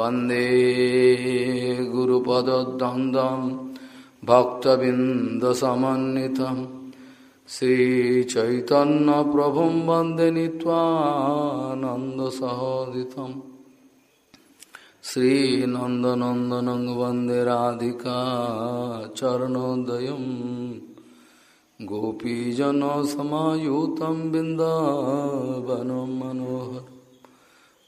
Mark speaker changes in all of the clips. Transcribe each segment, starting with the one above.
Speaker 1: वंदे गुरुपदद्वन्द्वं भक्तबिन्दसमन्वितम् श्रीचैतन्यप्रभुं वंदे नीत्वानन्दसहोदितम् श्रीनन्दनन्दनं वंदे राधिका चरणोदयम् गोपीजनसमायुतं बिन्दावनं मनोहर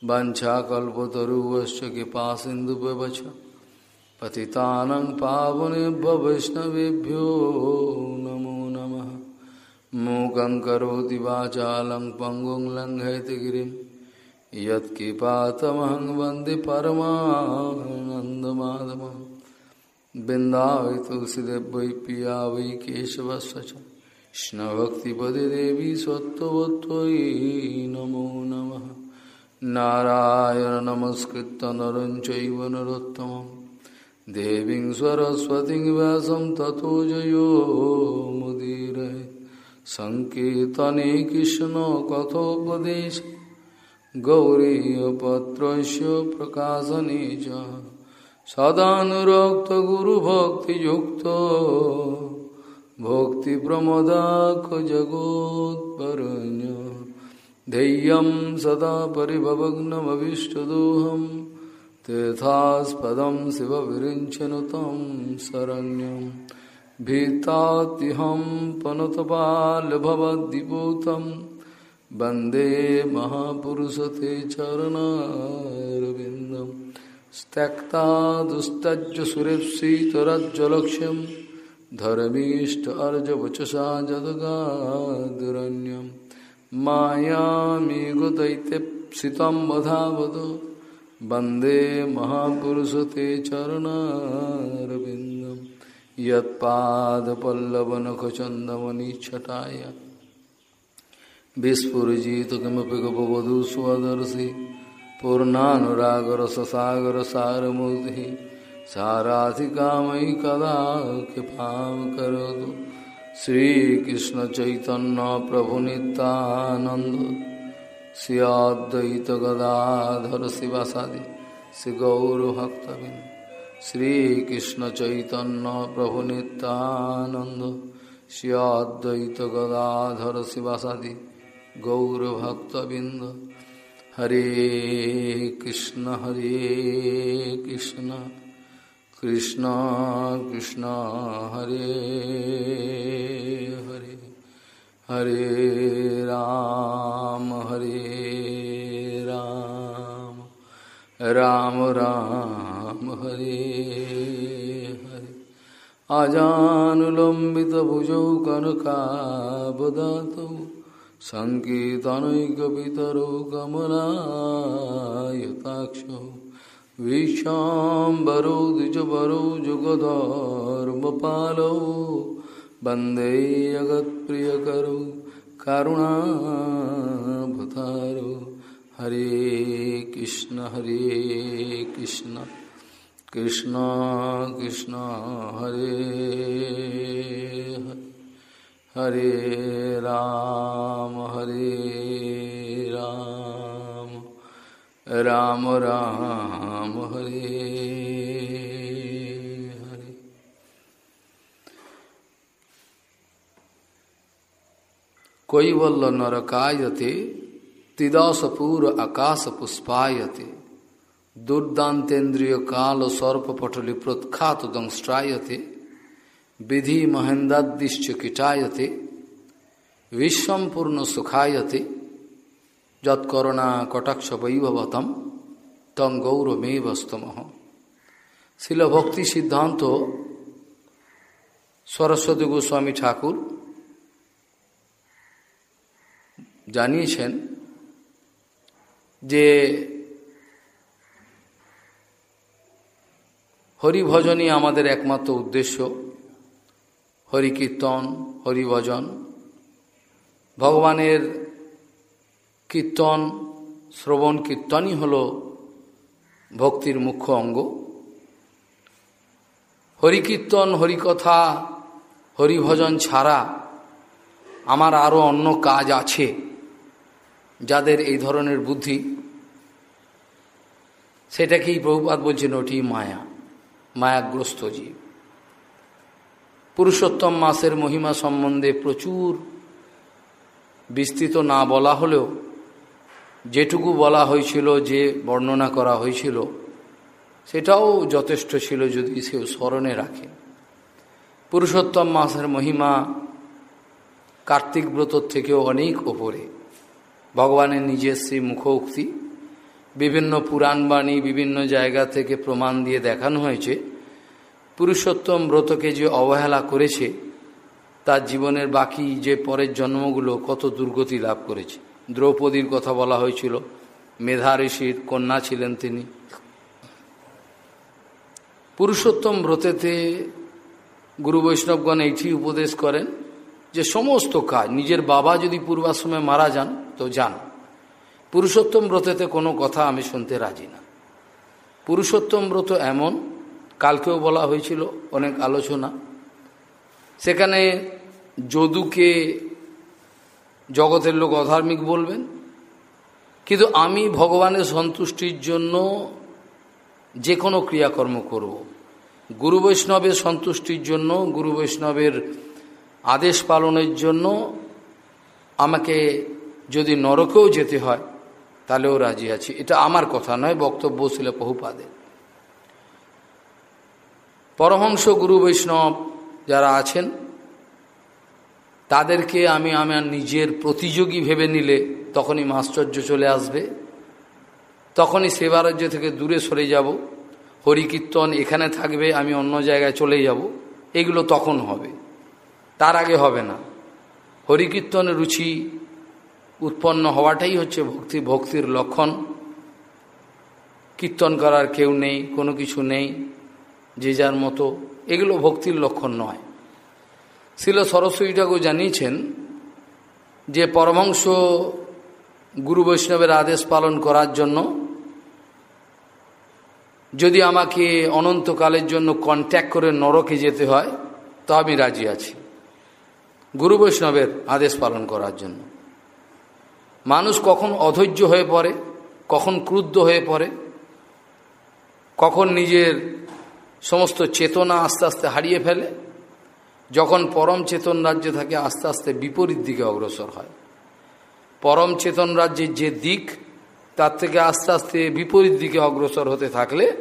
Speaker 1: वञ्चाकल्पतरुवश्च कृपासिन्धुव्यवच पतितानं पावनेभ्य वैष्णवेभ्यो नमो नमः। मूकं करोति वाचालं पङ्गुं लङ्घयति यत्किपातमहं वंदे परमानन्दमाधवं पिया वै कृष्णभक्तिपदे देवी सत्त्ववत्त्वयि नमो नमः। नारायण नमस्कृत नर चैव देवी सरस्वती व्यास तथो जो मुदीर संकर्तने कृष्ण कथोपदेश गौरीपत्र प्रकाशने सदानुरक्तगुरुभक्ति भक्ति प्रमदाक जगोत्ण्य धैर्यं सदा परिभवग्नमविष्टदोहं, तीर्थास्पदं शिवविरिञ्चनु तं शरण्यं। भीतात्यहं पनुतपालभवद्दिपूतं वंदे महापुरुषते चरणारविन्दं। त्यक्ता दुस्तज्ज सुरेप्सितरज्जलक्ष्यं धर्मीष्ट अर्जवचसा जदगादरण्यं मायामेघदैत्यप्सितं वधावद वंदे महापुरुषते चरणारविन्दं। यत्पादपल्लवनखचन्दमनिच्छटाय विस्फुजित किमपि गपवधू स्वदर्शि पूर्णानुरागरससागरसारमूर्तिः, साराधिकामयि कदा कृपां करोतु। শ্রীকৃষ্ণ চৈতন্য প্রভু নিত্যানন্দ শ্রীয়দ্বৈত গদাধর শিবাসাদি শ্রীগৌরভক্তবিন শ্রীকৃষ্ণ চৈতন্য প্রভু নিত্যানন্দ শ্রীয়দ্বৈত গদাধর শিবাসাদি, গৌরভক্তবিন্দ। হরে কৃষ্ণ হরে কৃষ্ণ। कृष्ण कृष्ण, हरे हरे हरे राम हरे राम राम राम, हरे हरे। अजानुलम्बितभुजौ कनकावदातौ सङ्कीर्तनैकपितरौ कमलायताक्षौ। विश्वाम्बरौ द्विजवरौ जुगधर्मपालौ। वंदे जगत्प्रियकरौ करुणाभतारौ हरे कृष्ण हरे कृष्ण। कृष्ण कृष्ण, हरे हरे राम हरे राम। राम राम। राम हरे हरे। कोई वल्ल नरकायते, तिदासपूर आकाश पुष्पायते दुर्दातेन्द्रिय काल सर्पपटलि प्रोत्खात दंष्ट्रायते, विधि महेन्द्रादिश्च कीटायते विश्वपूर्ण सुखायते, जत्करुणा कटाक्ष वैभवतम তং গৌরমে বস্তম শিল ভক্তি সিদ্ধান্ত সরস্বতী গোস্বামী ঠাকুর জানিয়েছেন যে হরিভজনই আমাদের একমাত্র উদ্দেশ্য। হরি হরিকীর্তন হরিভজন ভগবানের কীর্তন, শ্রবণ কীর্তনই হল ভক্তির মুখ্য অঙ্গ। হরিকীর্তন, হরিকথা, হরিভজন ছাড়া আমার আরও অন্য কাজ আছে যাদের এই ধরনের বুদ্ধি। সেটাকেই প্রভুপাত বলছেন ওটি মায়া, মায়াগ্রস্ত জীব। পুরুষোত্তম মাসের মহিমা সম্বন্ধে প্রচুর বিস্তৃত না বলা হলেও যেটুকু বলা হয়েছিল, যে বর্ণনা করা হয়েছিল, সেটাও যথেষ্ট ছিল যদি সে স্মরণে রাখে। পুরুষোত্তম মাসের মহিমা কার্তিক ব্রতর থেকেও অনেক ওপরে। ভগবানের নিজের শ্রী মুখোক্তি, বিভিন্ন পুরাণবাণী বিভিন্ন জায়গা থেকে প্রমাণ দিয়ে দেখানো হয়েছে। পুরুষোত্তম ব্রতকে যে অবহেলা করেছে, তার জীবনের বাকি যে পরের জন্মগুলো কত দুর্গতি লাভ করেছে। দ্রৌপদীর কথা বলা হয়েছিল। মেধা ঋষির কন্যা ছিলেন তিনি। পুরুষোত্তম ব্রতেতে গুরু বৈষ্ণবগণ এইটি উপদেশ করেন যে সমস্ত কাজ, নিজের বাবা যদি পূর্বাশ্রমে মারা যান, তো যান। পুরুষোত্তম ব্রতেতে কোনো কথা আমি শুনতে রাজি না। পুরুষোত্তম ব্রত এমন, কালকেও বলা হয়েছিল, অনেক আলোচনা। সেখানে যদুকে জগতের লোক অধার্মিক বলবেন? কিন্তু আমি ভগবানের সন্তুষ্টির জন্য যে কোনো ক্রিয়াকর্ম করব। গুরু বৈষ্ণবের সন্তুষ্টির জন্য, গুরু বৈষ্ণবের আদেশ পালনের জন্য আমাকে যদি নরকেও যেতে হয়, তাহলেও রাজি আছি। এটা আমার কথা নয়, বক্তব্য ছিল বহুপাদের পরহংস গুরু বৈষ্ণব যারা আছেন তাদেরকে আমি আমার নিজের প্রতিযোগী ভেবে নিলে তখনই মাশ্চর্য চলে আসবে। তখনই সেবারাজ্য থেকে দূরে সরে যাব। হরিকীর্তন এখানে থাকবে, আমি অন্য জায়গায় চলে যাব। এগুলো তখন হবে। তার আগে হবে না। হরিকীর্তনের রুচি উৎপন্ন হওয়াটাই হচ্ছে ভক্তি, ভক্তির লক্ষণ। কীর্তন করার কেউ নেই, কোনো কিছু নেই, যে যার মতো। এগুলো ভক্তির লক্ষণ নয়। শিল সরস্বতী ঠাকুর জানিয়েছেন যে পরমাংশ গুরু বৈষ্ণবের আদেশ পালন করার জন্য যদি আমাকে অনন্তকালের জন্য কন্ট্যাক্ট করে নরকে যেতে হয়, তো আমি রাজি আছি। গুরু বৈষ্ণবের আদেশ পালন করার জন্য। মানুষ কখন অধৈর্য হয়ে পড়ে, কখন ক্রুদ্ধ হয়ে পড়ে, কখন নিজের সমস্ত চেতনা আস্তে আস্তে হারিয়ে ফেলে যখন পরম চেতন রাজ্য থাকে, আস্তে আস্তে বিপরীত দিকে অগ্রসর হয়। পরম চেতন রাজ্যের যে দিক, তার থেকে আস্তে আস্তে বিপরীত দিকে অগ্রসর হতে থাকলে,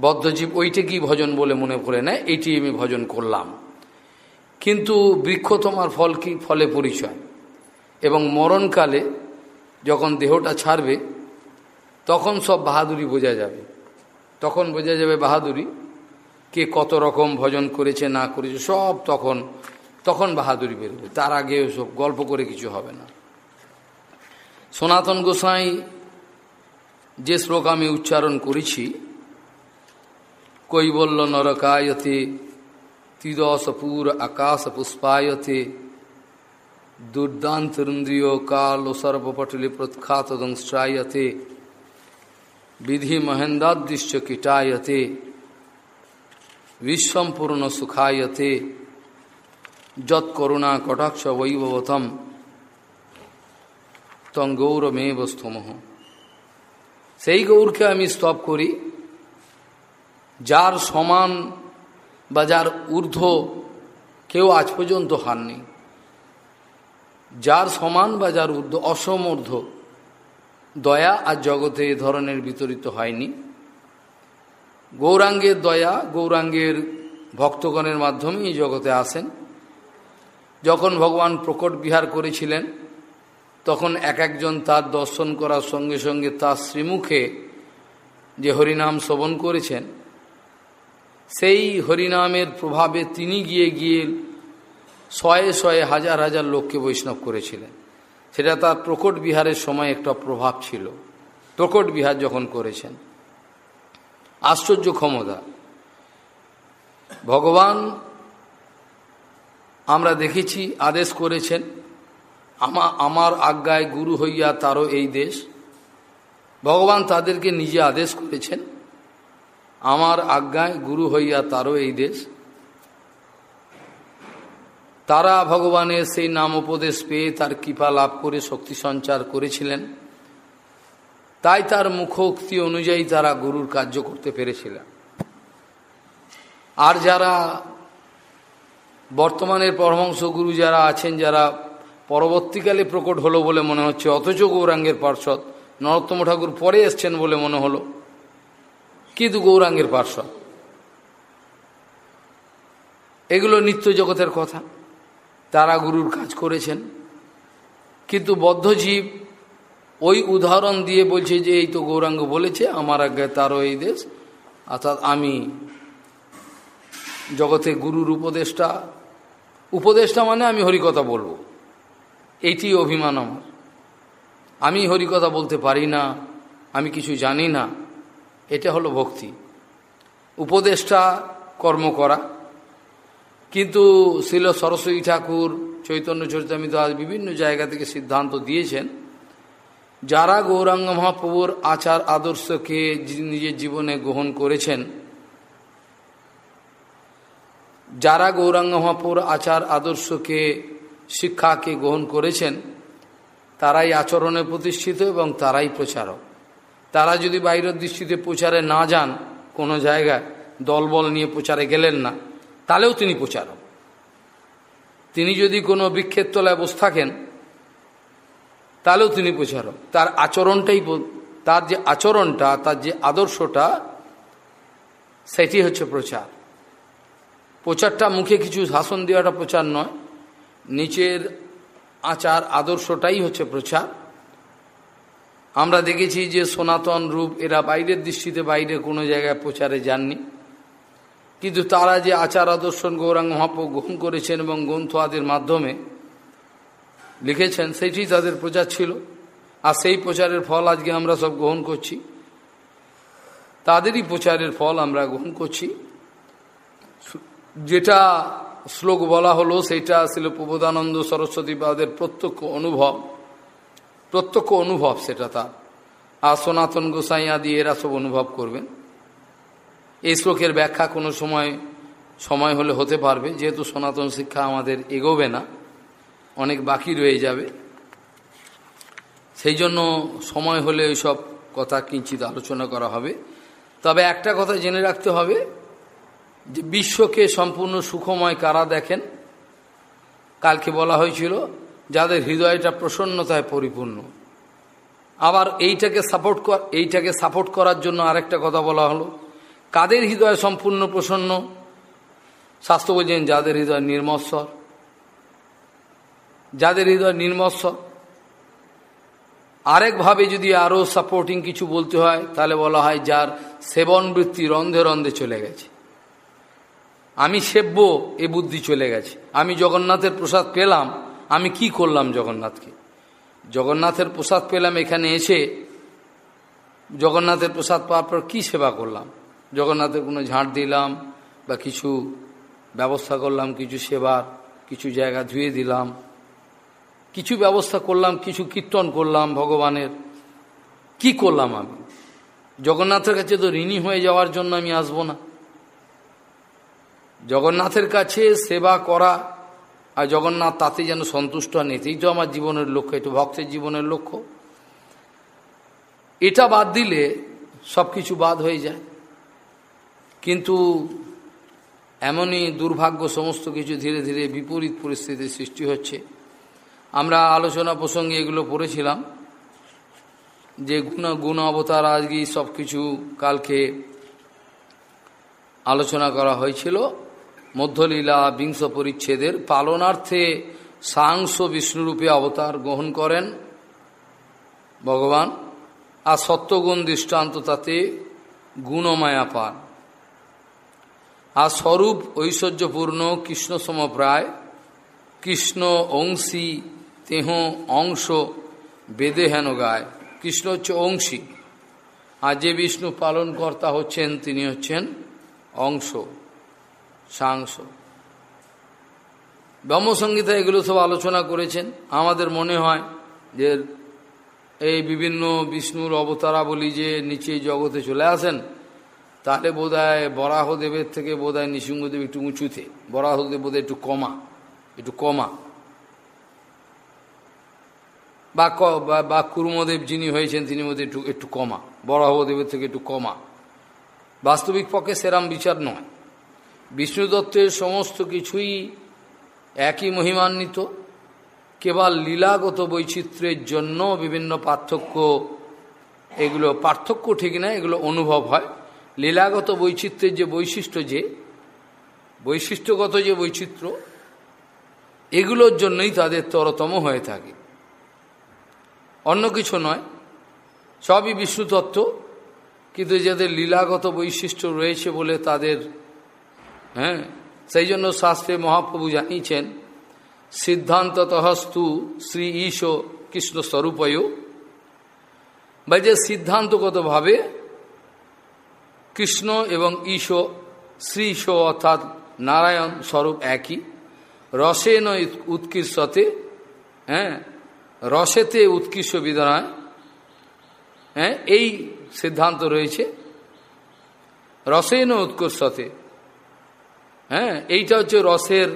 Speaker 1: বদ্ধজীব ওইটাকেই ভজন বলে মনে করে নেয় এইটি আমি ভজন করলাম। কিন্তু বৃক্ষ তোমার ফল কি? ফলে পরিচয়। এবং মরণকালে যখন দেহটা ছাড়বে, তখন সব বাহাদুরি বোঝা যাবে। তখন বোঝা যাবে বাহাদুরি কে কত রকম ভজন করেছে, না করেছে, সব তখন তখন বাহাদুরি বেরোবে তার আগে সব গল্প করে কিছু হবে না। সনাতন গোসাই যে শ্লোক আমি উচ্চারণ করেছি, কৈবল্য নরকায়তে তিদসপুর আকাশ পুষ্পায়তে দুর্দান্তরিন্দ্রিয় কাল ও সর্বপটলি প্রখ্যাত দংশ্রায়তে বিধি মহেন্দ্রাদৃশ্য কীটায়তে বিশ্বম্পূর্ণ সুখায়তে যৎ করুণা কটাক্ষ বৈভবতম তং গৌরমেব স্তমহ সেই গৌরকে আমি স্তব করি। যার সমান বা যার ঊর্ধ্ব কেউ আজ পর্যন্ত হাননি। যার সমান বা যার ঊর্ধ্ব অসমর্ধ দয়া আর জগতে এ ধরনের বিতরিত হয়নি। গৌরাঙ্গের দয়া, গৌরাঙ্গের ভক্তগণের মাধ্যমে এই জগতে আসেন। যখন ভগবান প্রকট বিহার করেছিলেন, তখন এক একজন তার দর্শন করার সঙ্গে সঙ্গে তার শ্রীমুখে যে হরিনাম শ্রবণ করেছেন, সেই হরিনামের প্রভাবে তিনি গিয়ে গিয়ে শয়ে শয়ে হাজার হাজার লোককে বৈষ্ণব করেছিলেন। সেটা তার প্রকট বিহারের সময় একটা প্রভাব ছিল। প্রকট বিহার যখন করেছেন আশ্চর্য ক্ষমতা। ভগবান আমরা দেখেছি, আদেশ করেছেন, আমা, আমার আজ্ঞায় গুরু হইয়া তারও এই দেশ। ভগবান তাদেরকে নিজে আদেশ করেছেন, আমার আজ্ঞায় গুরু হইয়া তারও এই দেশ। তারা ভগবানের সেই নাম উপদেশ পেয়ে তার কৃপা লাভ করে শক্তি সঞ্চার করেছিলেন। তাই তার মুখোক্তি অনুযায়ী তারা গুরুর কার্য করতে পেরেছিলেন। আর যারা বর্তমানের পরমহংস গুরু যারা আছেন, যারা পরবর্তীকালে প্রকট হলো বলে মনে হচ্ছে, অথচ গৌরাঙ্গের পার্শ্বদ নরোত্তম ঠাকুর পরে এসছেন বলে মনে হলো, কিন্তু গৌরাঙ্গের পার্শ্বদ। এগুলো নিত্য জগতের কথা। তারা গুরুর কাজ করেছেন, কিন্তু বদ্ধজীব ওই উদাহরণ দিয়ে বলছে যে এই তো গৌরাঙ্গ বলেছে, আমার আগে তারও এই দেশ। অর্থাৎ আমি জগতে গুরুর উপদেষ্টা। উপদেষ্টা মানে আমি হরিকথা বলব। এইটি অভিমান আমার। আমি হরিকথা বলতে পারি না, আমি কিছু জানি না। এটা হলো ভক্তি। উপদেষ্টা কর্ম করা। কিন্তু শিল সরস্বতী ঠাকুর, চৈতন্য চরিতামিত আজ বিভিন্ন জায়গা থেকে সিদ্ধান্ত দিয়েছেন যারা গৌরাঙ্গ মহাপ্রভুর আচার আদর্শকে নিজের জীবনে গ্রহণ করেছেন, যারা গৌরাঙ্গ মহাপুর আচার আদর্শকে, শিক্ষাকে গ্রহণ করেছেন, তারাই আচরণে প্রতিষ্ঠিত এবং তারাই প্রচারক। তারা যদি বাইরের দৃষ্টিতে প্রচারে না যান, কোনো জায়গায় দলবল নিয়ে প্রচারে গেলেন না, তাহলেও তিনি প্রচারক। তিনি যদি কোনো বৃক্ষের তলায় বসে থাকেন তাহলেও তিনি প্রচারক তার আচরণটাই তার যে আচরণটা, তার যে আদর্শটা, সেটি হচ্ছে প্রচার। প্রচারটা মুখে কিছু শাসন দেওয়াটা প্রচার নয়, নিচের আচার, আদর্শটাই হচ্ছে প্রচার। আমরা দেখেছি যে সনাতন রূপ, এরা বাইরের দৃষ্টিতে বাইরে কোনো জায়গায় প্রচারে যাননি। কিন্তু তারা যে আচার আদর্শন গৌরাঙ্গ, মহাপ্রভু গ্রহণ করেছেন এবং গ্রন্থ আদির মাধ্যমে লিখেছেন সেটি তাদের প্রচার ছিল, আর সেই প্রচারের ফল আজকে আমরা সব গ্রহণ করছি। তাদেরই প্রচারের ফল আমরা গ্রহণ করছি। যেটা শ্লোক বলা হলো সেটা ছিল প্রবোধানন্দ সরস্বতী পাদের প্রত্যক্ষ অনুভব। প্রত্যক্ষ অনুভব সেটা তার। আর সনাতন গোসাই আদি এরা সব অনুভব করবেন। এই শ্লোকের ব্যাখ্যা কোনো সময় সময় হলে হতে পারবে, যেহেতু সনাতন শিক্ষা আমাদের এগোবে না। অনেক বাকি রয়ে যাবে। সেই জন্য সময় হলে সব কথা কিঞ্চিত আলোচনা করা হবে। তবে একটা কথা জেনে রাখতে হবে যে বিশ্বকে সম্পূর্ণ সুখময় কারা দেখেন? কালকে বলা হয়েছিল, যাদের হৃদয়টা প্রসন্নতায় পরিপূর্ণ। আবার এইটাকে সাপোর্ট কর, এইটাকে সাপোর্ট করার জন্য আরেকটা কথা বলা হলো, কাদের হৃদয় সম্পূর্ণ প্রসন্ন? শাস্ত্র বলছেন যাদের হৃদয় নির্মৎসর যাদের হৃদয় নির্মৎসর আরেকভাবে যদি আরও সাপোর্টিং কিছু বলতে হয়, তাহলে বলা হয় যার সেবন বৃত্তি রন্ধে রন্ধে চলে গেছে। আমি সেব্য এ বুদ্ধি চলে গেছে। আমি জগন্নাথের প্রসাদ পেলাম, আমি কি করলাম জগন্নাথকে? জগন্নাথের প্রসাদ পেলাম, এখানে এসে জগন্নাথের প্রসাদ পাওয়ার পর কী সেবা করলাম? জগন্নাথের কোনো ঝাঁট দিলাম, বা কিছু ব্যবস্থা করলাম, কিছু সেবার, কিছু জায়গা ধুয়ে দিলাম কিছু ব্যবস্থা করলাম, কিছু কীর্তন করলাম ভগবানের। কি করলাম আমি? জগন্নাথের কাছে তো ঋণী হয়ে যাওয়ার জন্য আমি আসব না। জগন্নাথের কাছে সেবা করা আর জগন্নাথ তাতে যেন সন্তুষ্ট হন এতেই তো আমার জীবনের লক্ষ্য, এটা ভক্তের জীবনের লক্ষ্য। এটা বাদ দিলে সব কিছু বাদ হয়ে যায়। কিন্তু এমনই দুর্ভাগ্য সমস্ত কিছু ধীরে ধীরে বিপরীত পরিস্থিতির সৃষ্টি হচ্ছে। আমরা আলোচনা প্রসঙ্গে এগুলো পড়েছিলাম। যে গুণ গুণ অবতার আজকে সব কিছু কালকে আলোচনা করা হয়েছিল। মধ্যলীলা, বিংশ পরিচ্ছেদের পালনার্থে সাংস বিষ্ণুরূপে অবতার গ্রহণ করেন ভগবান। আর সত্যগুণ দৃষ্টান্ত তাতে গুণমায়া পান। আর স্বরূপ ঐশ্বর্যপূর্ণ কৃষ্ণ সমপ্রায় কৃষ্ণ অংশী তেহ অংশ বেদে হেন গায়। কৃষ্ণ হচ্ছে অংশী। আর যে বিষ্ণু পালনকর্তা হচ্ছেন, তিনি হচ্ছেন অংশ, সাংস। ব্রহ্মসঙ্গীতা এগুলো সব আলোচনা করেছেন। আমাদের মনে হয় যে এই বিভিন্ন বিষ্ণুর অবতারাবলী যে নিচে জগতে চলে আসেন, তাহলে বোধ হয় বরাহদেবের থেকে বোধ হয় নৃসিংহদেব একটু উঁচুতে। বরাহদেব বোধ একটু কমা একটু কমা। বা বা কুর্মদেব যিনি হয়েছেন, তিনি মধ্যে একটু একটু কমা। বরাহদেবের থেকে একটু কমা। বাস্তবিক পক্ষে সেরাম বিচার নয়। বিষ্ণু দত্তের সমস্ত কিছুই একই মহিমান্বিত। কেবল লীলাগত বৈচিত্র্যের জন্য বিভিন্ন পার্থক্য, এগুলো পার্থক্য ঠিক না, এগুলো অনুভব হয়। লীলাগত বৈচিত্র্যের যে বৈশিষ্ট্য যে, বৈশিষ্ট্যগত যে বৈচিত্র্য, এগুলোর জন্যই তাদের তরতম হয়ে থাকে। অন্য কিছু নয়। সবই বিষ্ণু তত্ত্ব, কিন্তু যাদের লীলাগত বৈশিষ্ট্য রয়েছে বলে তাদের হ্যাঁ সেই জন্য শাস্ত্রে মহাপ্রভু জানিয়েছেন, সিদ্ধান্ততহস্তু শ্রী ঈশ কৃষ্ণ স্বরূপয়। বা যে সিদ্ধান্তগতভাবে কৃষ্ণ এবং ঈশ, শ্রী ঈশ অর্থাৎ নারায়ণ স্বরূপ একই, রসেন উৎকৃষ্টতে হ্যাঁ রসেতে উৎকৃষ্ট বিধানায় হ্যাঁ এই সিদ্ধান্ত রয়েছে। রসেন উৎকর্ষতে হ্যাঁ এইটা হচ্ছে রসের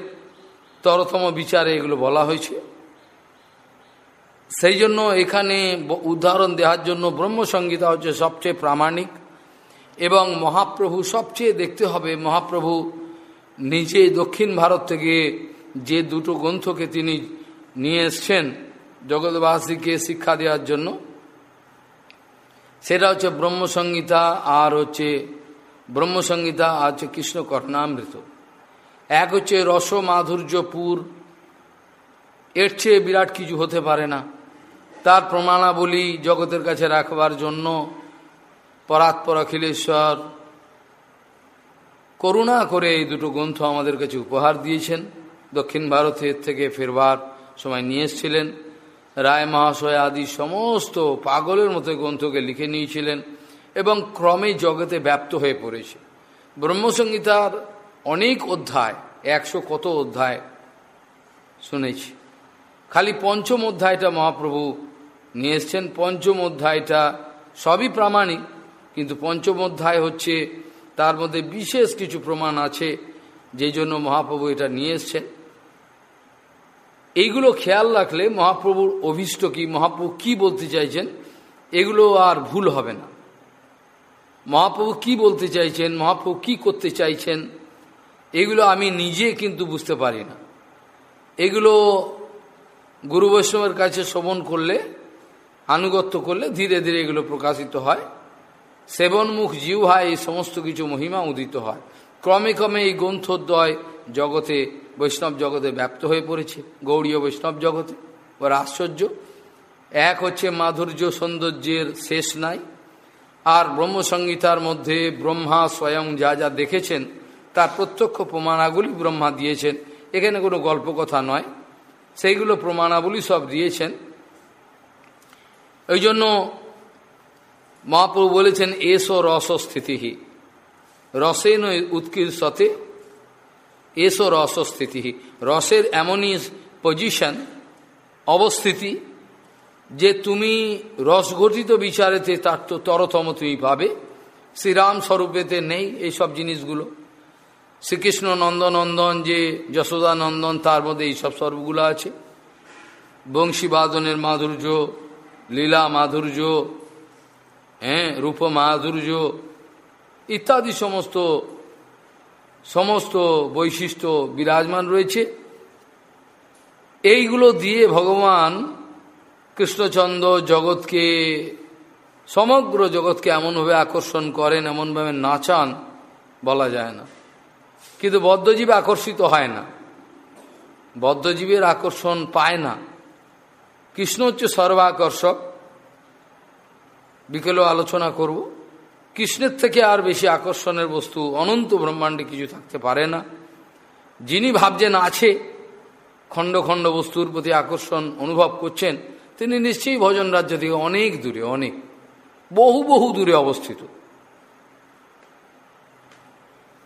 Speaker 1: তরতম বিচারে এগুলো বলা হয়েছে। সেই জন্য এখানে উদাহরণ দেওয়ার জন্য ব্রহ্মসংগীতা হচ্ছে সবচেয়ে প্রামাণিক এবং মহাপ্রভু সবচেয়ে দেখতে হবে। মহাপ্রভু নিজে দক্ষিণ ভারত থেকে যে দুটো গ্রন্থকে তিনি নিয়ে এসছেন জগৎবাসীকে শিক্ষা দেওয়ার জন্য। সেটা হচ্ছে ব্রহ্মসংগীতা আর হচ্ছে ব্রহ্মসংগীতা আর হচ্ছে কৃষ্ণ কর্ণামৃত এক হচ্ছে রস মাধুর্যপুর এর চেয়ে বিরাট কিছু হতে পারে না। তার প্রমাণাবলী জগতের কাছে রাখবার জন্য পরাৎপর অখিলেশ্বর করুণা করে এই দুটো গ্রন্থ আমাদের কাছে উপহার দিয়েছেন। দক্ষিণ ভারতের থেকে ফেরবার সময় নিয়ে এসেছিলেন। রায় মহাশয় আদি সমস্ত পাগলের মতো গ্রন্থকে লিখে নিয়েছিলেন এবং ক্রমে জগতে ব্যাপ্ত হয়ে পড়েছে। ব্রহ্মসংগীতার অনেক অধ্যায়, একশো কত অধ্যায় শুনেছি। খালি পঞ্চম অধ্যায়টা মহাপ্রভু নিয়ে এসছেন। পঞ্চম অধ্যায়টা সবই প্রামাণিক, কিন্তু পঞ্চম অধ্যায় হচ্ছে তার মধ্যে বিশেষ কিছু প্রমাণ আছে, যেই জন্য মহাপ্রভু এটা নিয়ে এসছেন। এইগুলো খেয়াল রাখলে মহাপ্রভুর অভিষ্ট কি? মহাপ্রভু কি বলতে চাইছেন? এগুলো আর ভুল হবে না। মহাপ্রভু কি বলতে চাইছেন? মহাপ্রভু কি করতে চাইছেন? এগুলো আমি নিজে কিন্তু বুঝতে পারি না। এগুলো গুরু বৈষ্ণবের কাছে শ্রবণ করলে, আনুগত্য করলে ধীরে ধীরে এগুলো প্রকাশিত হয়। সেবনমুখ জিউ হয় এই সমস্ত কিছু মহিমা উদিত হয়। ক্রমে ক্রমে এই গ্রন্থদ্বয় জগতে, বৈষ্ণব জগতে ব্যপ্ত হয়ে পড়েছে, গৌড়ীয় বৈষ্ণব জগতে। ওর আশ্চর্য। এক হচ্ছে মাধুর্য সৌন্দর্যের শেষ নাই। আর ব্রহ্মসংগীতার মধ্যে ব্রহ্মা স্বয়ং যা যা দেখেছেন, তার প্রত্যক্ষ প্রমাণাগুলি ব্রহ্মা দিয়েছেন। এখানে কোনো গল্প কথা নয়। সেইগুলো প্রমাণাবলী সব দিয়েছেন। ওই জন্য মহাপ্রভু বলেছেন, এসো রস স্থিতি রসেন উৎকৃষ্টতে এসো রস স্থিতি। রসের এমনই পজিশন অবস্থিতি, যে তুমি রসগঠিত বিচারেতে তার তো তরতম তুমি পাবে। শ্রীরাম স্বরূপেতে নেই এইসব জিনিসগুলো। শ্রীকৃষ্ণ নন্দনন্দন, যে যশোদানন্দন তার মধ্যে এইসব স্বরূপগুলো আছে। বংশীবাদনের মাধুর্য, লীলা মাধুর্য হ্যাঁ রূপ মাধুর্য, ইত্যাদি সমস্ত সমস্ত বৈশিষ্ট্য বিরাজমান রয়েছে। এইগুলো দিয়ে ভগবান কৃষ্ণচন্দ্র জগৎকে, সমগ্র জগৎকে এমনভাবে আকর্ষণ করেন, এমনভাবে নাচান বলা যায় না। কিন্তু বদ্ধজীব আকর্ষিত হয় না। বদ্ধজীবের আকর্ষণ পায় না। কৃষ্ণ হচ্ছে সর্বাকর্ষক। বিকেলেও আলোচনা করব। কৃষ্ণের থেকে আর বেশি আকর্ষণের বস্তু অনন্ত ব্রহ্মাণ্ডে কিছু থাকতে পারে না। যিনি ভাবছেন আছে, খণ্ড খণ্ড বস্তুর প্রতি আকর্ষণ অনুভব করছেন, তিনি নিশ্চয়ই ভজন রাজ্য থেকে অনেক দূরে, অনেক, বহু বহু দূরে অবস্থিত।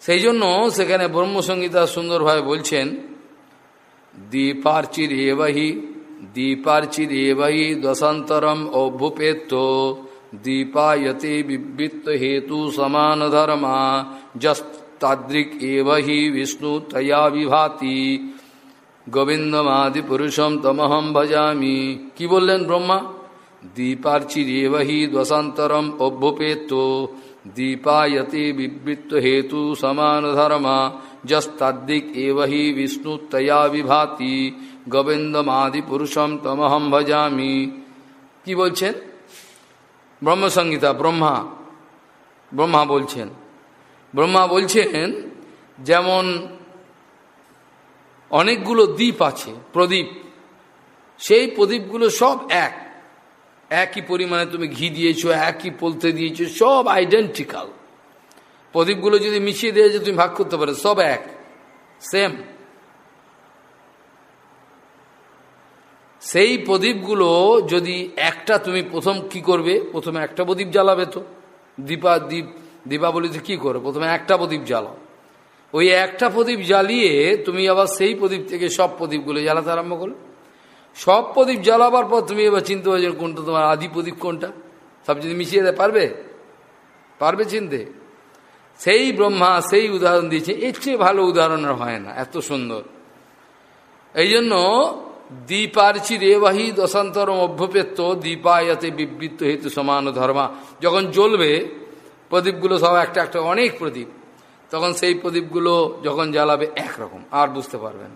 Speaker 1: সেই জন্য সেখানে ব্রহ্মসংগীতা সুন্দরভাবে বলছেন দীপার্চির এবাহি দীপার্চির এবাহি দশান্তরম অভ্যুপেত্য। দীপায়তে বিবৃত্ত হেতু সমান ধর্মা যস্তাদ্রিক এব হি বিষ্ণু তয়া বিভাতি গোবিন্দমাদি পুরুষম তমহম ভজামি কি বললেন ব্রহ্মা দীপার্চিরেবহি দশান্তরম অভ্যুপেত দীপায়তে বিবৃত্ত হেতু সমান ধর্মা যস্তাদ্দিক এব হি বিষ্ণুতয়া বিভাতি গোবিন্দমাদি পুরুষম তমহম ভজামি কি বলছেন ব্রহ্মসংগীতা ব্রহ্মা। ব্রহ্মা বলছেন। ব্রহ্মা বলছেন, যেমন অনেকগুলো দ্বীপ আছে, প্রদীপ, সেই প্রদীপগুলো সব এক। একই পরিমাণে তুমি ঘি দিয়েছ, একই পলতে দিয়েছ, সব আইডেন্টিক্যাল প্রদীপগুলো যদি মিশিয়ে দিয়েছে, তুমি ভাগ করতে পারো, সব এক। সেম সেই প্রদীপগুলো যদি একটা তুমি প্রথম কি করবে? প্রথমে একটা প্রদীপ জ্বালাবে তো। দীপা, দীপ, দীপাবলিতে কি করো? প্রথমে একটা প্রদীপ জ্বালাও। ওই একটা প্রদীপ জ্বালিয়ে তুমি আবার সেই প্রদীপ থেকে সব প্রদীপগুলো জ্বালাতে আরম্ভ করো সব প্রদীপ জ্বালাবার পর তুমি এবার চিনতে পারছ কোনটা তোমার আদি প্রদীপ কোনটা। সব যদি মিশিয়ে দেয়, পারবে? পারবে চিনতে? সেই ব্রহ্মা সেই উদাহরণ দিয়েছে। এর চেয়ে ভালো উদাহরণ হয় না। এত সুন্দর। এই জন্য দীপার্চি রেবাহী দশান্তরম অভ্যপেত্য দীপায়তে বিবৃত্ত হেতু সমান ধর্মা। যখন জ্বলবে, প্রদীপগুলো সব একটা একটা অনেক প্রদীপ। তখন সেই প্রদীপগুলো যখন জ্বালাবে একরকম, আর বুঝতে পারবেন।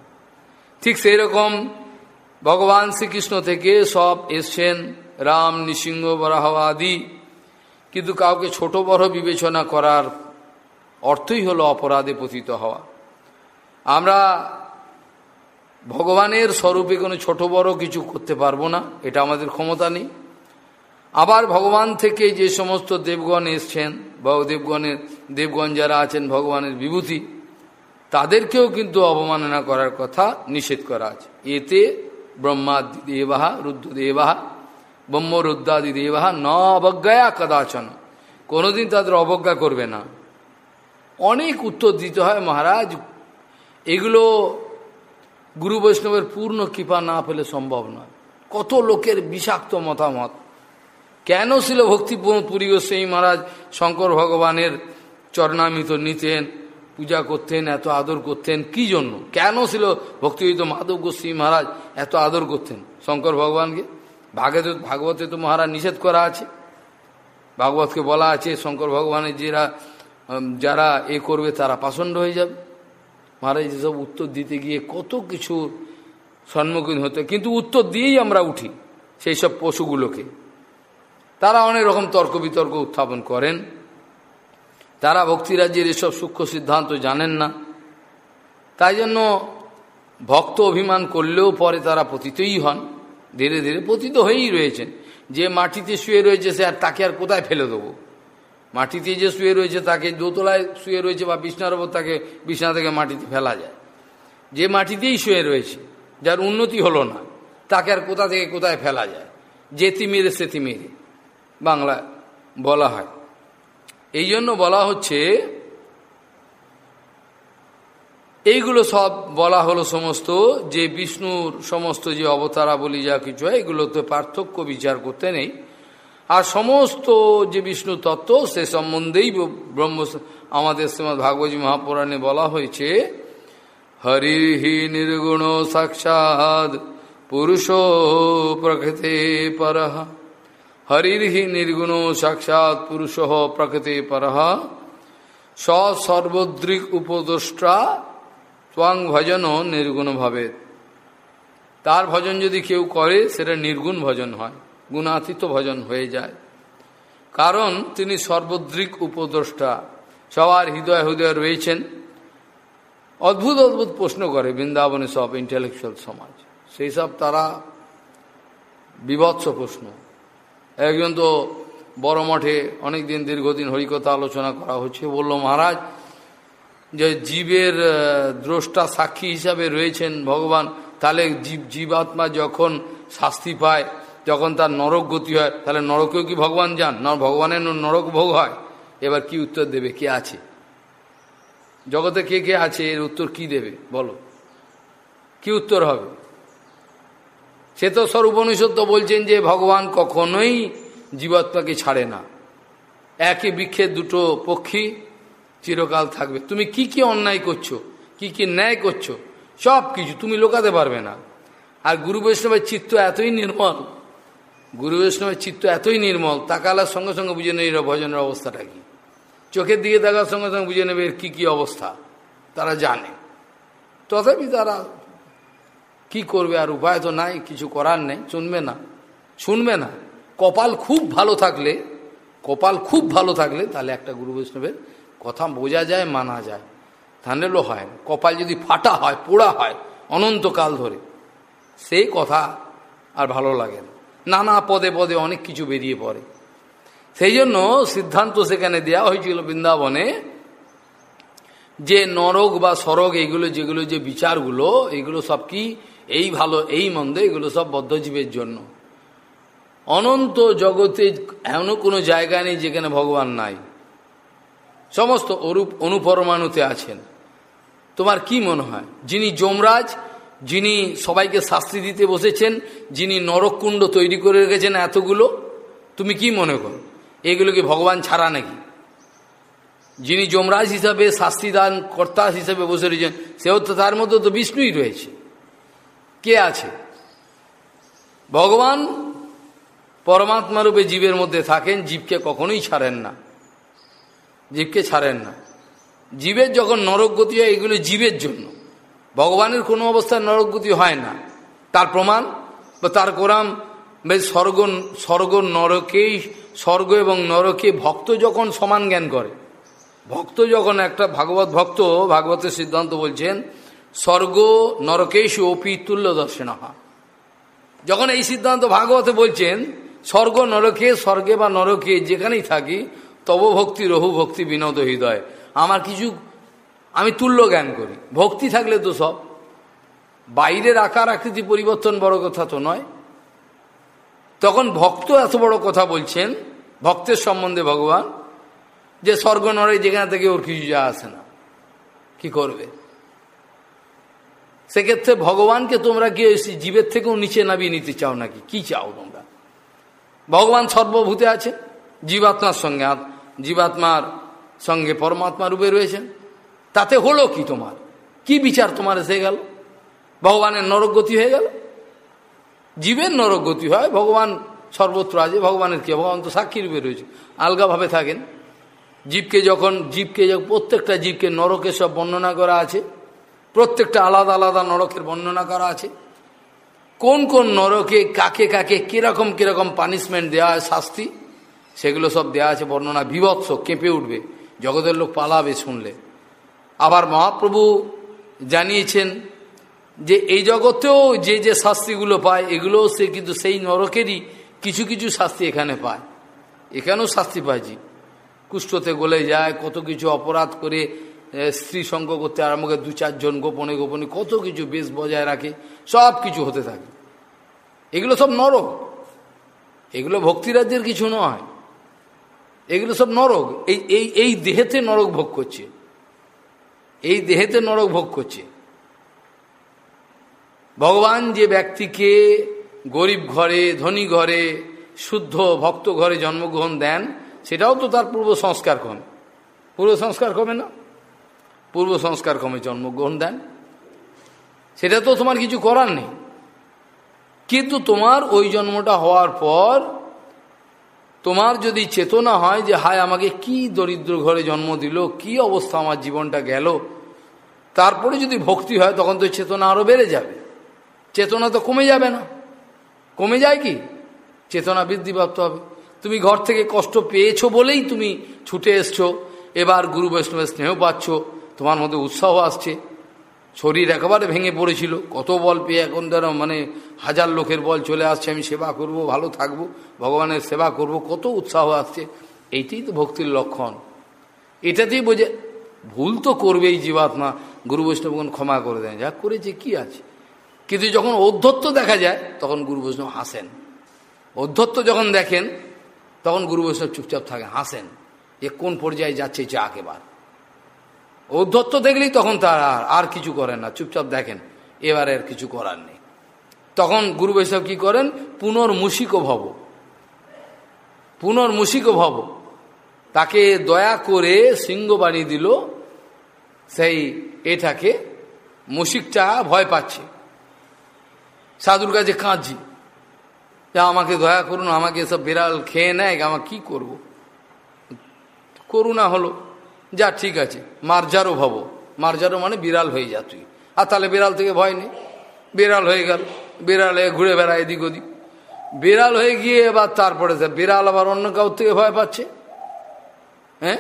Speaker 1: ঠিক সেই রকম ভগবান শ্রীকৃষ্ণ থেকে সব এসছেন রাম, নৃসিংহ বরাহ আদি কিন্তু কাউকে ছোট বড় বিবেচনা করার অর্থই হলো অপরাধে পতিত হওয়া। আমরা ভগবানের স্বরূপে কোনো ছোট বড় কিছু করতে পারব না, এটা আমাদের ক্ষমতা নেই। আবার ভগবান থেকে যে সমস্ত দেবগণ এসছেন দেবগণের দেবগণ যারা আছেন, ভগবানের বিভূতি, তাদেরকেও কিন্তু অবমাননা করার কথা নিষেধ করা আছে। এতে ব্রহ্মাদি দেবাহা রুদ্রদেবাহা ব্রহ্ম রুদ্রাদি দেবাহা ন অবজ্ঞায়া কদাচন। কোনোদিন তাদের অবজ্ঞা করবে না। অনেক উত্তর দিতে হয় মহারাজ। এগুলো গুরু বৈষ্ণবের পূর্ণ কৃপা না পেলে সম্ভব নয়। কত লোকের বিষাক্ত মতামত। কেন ছিল ভক্তি পুরী গোস্বামী মহারাজ শঙ্কর ভগবানের চরণামিত নিতেন, পূজা করতেন, এত আদর করতেন? কি জন্য? কেন ছিল ভক্তিহিত মাধব গোস্বামী মহারাজ এত আদর করতেন? শঙ্কর ভগবানকে? ভাগবত, ভাগবতে তো মহারাজ নিষেধ করা আছে। ভাগবতকে বলা আছে, শঙ্কর ভগবানের যারা যারা এ করবে তারা পাষণ্ড হয়ে যাবে। মহারাজ এসব উত্তর দিতে গিয়ে কত কিছু সম্মুখীন হতে কিন্তু উত্তর দিয়েই আমরা উঠি সেই সব পশুগুলোকে। তারা অনেক রকম তর্ক বিতর্ক উত্থাপন করেন। তারা ভক্তিরাজ্যের এসব সূক্ষ্ম সিদ্ধান্ত জানেন না। তাই জন্য ভক্ত অভিমান করলেও পরে তারা পতিতই হন। ধীরে ধীরে পতিত হয়েই রয়েছেন। যে মাটিতে শুয়ে রয়েছে সে আর তাকে আর কোথায় ফেলে দেবো? মাটিতে যে শুয়ে রয়েছে তাকে দোতলায় শুয়ে রয়েছে বা বিছনার ওপর তাকে বিছনা থেকে মাটিতে ফেলা যায়। যে মাটিতেই শুয়ে রয়েছে, যার উন্নতি হলো না, তাকে আর কোথা থেকে কোথায় ফেলা যায়? যেতি মেরে সেতি মেরে বাংলা বলা হয়। এই জন্য বলা হচ্ছে, এইগুলো সব বলা হলো সমস্ত যে বিষ্ণুর সমস্ত যে অবতারা বলি যা কিছু হয়, এগুলোতে পার্থক্য বিচার করতে নেই। আর সমস্ত যে বিষ্ণু তত্ত্ব, সে সম্বন্ধেই ব্রহ্ম আমাদের শ্রীমদ ভাগবতী মহাপুরাণে বলা হয়েছে হরিহি নির্গুণ সাক্ষাৎ পুরুষ প্রকৃতি পরহ হরির্হি নির্গুণ সাক্ষাৎ পুরুষ প্রকৃতি পরহ সর্বদ্রিক উপদ্রষ্টা ত্বাং ভজন নির্গুণ ভাবে তার ভজন যদি কেউ করে, সেটা নির্গুণ ভজন হয়। গুণাতীত ভজন হয়ে যায়। কারণ তিনি সর্বদ্রিক উপদ্রষ্টা। সবার হৃদয় হৃদয় রয়েছেন। অদ্ভুত অদ্ভুত প্রশ্ন করে বৃন্দাবনে সব ইন্টেলেকচুয়াল সমাজ। সেই সব তারা বিভৎস প্রশ্ন। একজন তো বড় মঠে অনেকদিন দীর্ঘদিন হরিকথা আলোচনা করা হচ্ছে। বলল, মহারাজ, যে জীবের দ্রষ্টা সাক্ষী হিসাবে রয়েছেন ভগবান, তাহলে জীব, জীবাত্মা যখন শাস্তি পায় যখন তার নরক গতি হয়, তাহলে নরকেও কি ভগবান যান? না, ভগবানের নরক ভোগ হয়। এবার কি উত্তর দেবে? কে আছে? জগতে কে কে আছে? এর উত্তর কি দেবে? বলো। কি উত্তর হবে? সে তো স্বরূপনিষদ তো বলছেন যে ভগবান কখনোই জীবাত্মাকে ছাড়ে না। একই বৃক্ষের দুটো পক্ষী চিরকাল থাকবে। তুমি কি কি অন্যায় করছ? কি কি ন্যায় করছ? সব কিছু তুমি লোকাতে পারবে না। আর গুরু বৈষ্ণবের চিত্ত এতই নির্মল গুরু বৈষ্ণবের চিত্ত এতই নির্মল, তাকালার সঙ্গে সঙ্গে বুঝে নেই ভজনের অবস্থাটা কি। চোখের দিকে দেখার সঙ্গে সঙ্গে বুঝে নেবে কি কি অবস্থা, তারা জানে। তথাপি তারা কি করবে আর উপায় তো নাই, কিছু করার নেই, শুনবে না। শুনবে না। কপাল খুব ভালো থাকলে, কপাল খুব ভালো থাকলে তাহলে একটা গুরু বৈষ্ণবের কথা বোঝা যায়, মানা যায়। থানেলও হয়, কপাল যদি ফাটা হয়, পোড়া হয় অনন্তকাল ধরে, সেই কথা আর ভালো লাগে না। নানা পদে পদে অনেক কিছু বেরিয়ে পড়ে। সেই জন্য সিদ্ধান্ত সেখানে দেওয়া হয়েছিল বৃন্দাবনে যে নরক বা সরগ, এগুলো যেগুলো যে বিচারগুলো, এগুলো সব কি? এই ভালো, এই মন্দ, এগুলো সব বদ্ধজীবের জন্য। অনন্ত জগতে এমন কোনো জায়গা নেই যেখানে ভগবান নাই। সমস্ত অরূপ, অনুপরমাণুতে আছেন। তোমার কি মনে হয়? যিনি যমরাজ যিনি সবাইকে শাস্তি দিতে বসেছেন, যিনি নরককুণ্ড তৈরি করে রেখেছেন এতগুলো, তুমি কি মনে করো? এগুলো কি ভগবান ছাড়া নাকি? যিনি যমরাজ হিসাবে শাস্তিদান, কর্তা হিসাবে বসে রয়েছেন, সেও তো তার মধ্যে তো বিষ্ণুই রয়েছে। কে আছে? ভগবান পরমাত্মা রূপে জীবের মধ্যে থাকেন, জীবকে কখনোই ছাড়েন না। জীবকে ছাড়েন না। জীবের যখন নরকগতি হয়, এগুলো জীবের জন্য। ভগবানের কোনো অবস্থায় নরকগতি হয় না। তার প্রমাণ বা তার কোরআন স্বর্গ স্বর্গ নরকেই, স্বর্গ এবং নরকে ভক্ত যখন সমান জ্ঞান করে, ভক্ত যখন একটা ভাগবত ভক্ত, ভাগবতের সিদ্ধান্ত বলছেন, স্বর্গ নরকেশ অপি তুল্য দর্শন হয়। যখন এই সিদ্ধান্ত ভাগবতে বলছেন, স্বর্গ নরকে, স্বর্গে বা নরকে যেখানেই থাকি তব ভক্তি রহু ভক্তি বিনোদ হৃদয়। আমার কিছু আমি তুল্য জ্ঞান করি। ভক্তি থাকলে তো সব। বাইরের আকার আকৃতি পরিবর্তন বড় কথা তো নয়। তখন ভক্ত এত বড় কথা বলছেন, ভক্তের সম্বন্ধে ভগবান, যে স্বর্গ নরে যেখানে থেকে ওর কিছু যা আসে না। কি করবে? সেক্ষেত্রে ভগবানকে তোমরা কি জীবের থেকেও নিচে নামিয়ে নিতে চাও নাকি? কি চাও তোমরা? ভগবান সর্বভূতে আছে, জীবাত্মার সঙ্গে জীবাত্মার সঙ্গে পরমাত্মা রূপে রয়েছেন। তাতে হলো কি তোমার? কি বিচার তোমার এসে গেল? ভগবানের নরকগতি হয়ে গেল? জীবের নরকগতি হয়, ভগবান সর্বত্র আছে, ভগবানের কি? ভগবান তো সাক্ষী রূপে রয়েছে, আলগাভাবে থাকেন। জীবকে যখন, জীবকে প্রত্যেকটা জীবকে নরকে সব বর্ণনা করা আছে, প্রত্যেকটা আলাদা আলাদা নরকের বর্ণনা করা আছে। কোন কোন নরকে, কাকে কাকে, কীরকম কীরকম পানিশমেন্ট দেওয়া হয়, শাস্তি, সেগুলো সব দেওয়া আছে, বর্ণনা বিভৎস, কেঁপে উঠবে, জগতের লোক পালাবে শুনলে। আবার মহাপ্রভু জানিয়েছেন যে এই জগতেও যে যে শাস্তিগুলো পায় এগুলো সে কিন্তু সেই নরকেরই কিছু কিছু শাস্তি এখানে পায়। এখানেও শাস্তি পায় কুষ্ঠতে গলে যায়, কত কিছু অপরাধ করে স্ত্রী সঙ্গ করতে আরম্ভ করে দু চারজন গোপনে গোপনে কত কিছু বেশ বজায় রাখে, সব কিছু হতে থাকে। এগুলো সব নরক। এগুলো ভক্তিরাজ্যের কিছু নয়। এগুলো সব নরক। এই এই এই দেহেতে নরক ভোগ করছে। এই দেহেতে নরক ভোগ করছে। ভগবান যে ব্যক্তিকে গরিব ঘরে, ধনী ঘরে, শুদ্ধ ভক্ত ঘরে জন্মগ্রহণ দেন, সেটাও তো তার পূর্ব সংস্কার কমে পূর্ব সংস্কার কমে না? পূর্ব সংস্কার কমে জন্মগ্রহণ দেন। সেটা তো তোমার কিছু করার নেই। কিন্তু তোমার ওই জন্মটা হওয়ার পর তোমার যদি চেতনা হয় যে, হায়, আমাকে কি দরিদ্র ঘরে জন্ম দিল, কি অবস্থা আমার জীবনটা গেল তারপরে যদি ভক্তি হয়, তখন তো চেতনা আরও বেড়ে যাবে। চেতনা তো কমে যাবে না। কমে যায় কি? চেতনা বৃদ্ধি বৃদ্ধিপ্রাপ্ত হবে। তুমি ঘর থেকে কষ্ট পেয়েছ বলেই তুমি ছুটে এসছো। এবার গুরু বৈষ্ণবের স্নেহ পাচ্ছ। তোমার মধ্যে উৎসাহ আসছে। শরীর একেবারে ভেঙে পড়েছিল। কত বল পেয়ে এখন ধরো মানে হাজার লোকের বল চলে আসছে, আমি সেবা করব, ভালো থাকব, ভগবানের সেবা করব, কত উৎসাহ আসছে। এইটাই তো ভক্তির লক্ষণ। এটাতেই বোঝে ভুল তো করবেই জীবাত্মা। গুরু বৈষ্ণবগণ ক্ষমা করে দেন। যা করেছে, কি আছে? কিন্তু যখন অধ্যত্ত দেখা যায়, তখন গুরু বৈষ্ণব হাসেন। অধ্যত্ত যখন দেখেন, তখন গুরু বৈষ্ণব চুপচাপ থাকে, হাসেন এ কোন পর্যায়ে যাচ্ছে, যা এবার ঔদ্ধত্য দেখলেই তখন তার আর আর কিছু করেন না, চুপচাপ দেখেন, এবার আর কিছু করার নেই। তখন গুরু বৈষ্ণব কি করেন? পুনর্মুষিক ভব। পুনর্মুষিক ভব। তাকে দয়া করে সিংহ বানিয়ে দিল সেই এটাকে মুশিকটা ভয় পাচ্ছে। সাধুর কাছে কাঁদছি। যা আমাকে দয়া করুন, আমাকে সব বিড়াল খেয়ে নেয়, আমার কি করব। করুণা হলো। যা ঠিক আছে, মার্জারও ভাবো। মার্জারও মানে বিড়াল হয়ে যা তুই। আর তাহলে বিড়াল থেকে ভয় নেই। বিড়াল হয়ে গেল। বিড়াল ঘুরে বেড়ায় এদিক ওদিক। বিড়াল হয়ে গিয়ে এবার তারপরে বিড়াল আবার অন্য কাউ থেকে ভয় পাচ্ছে। হ্যাঁ?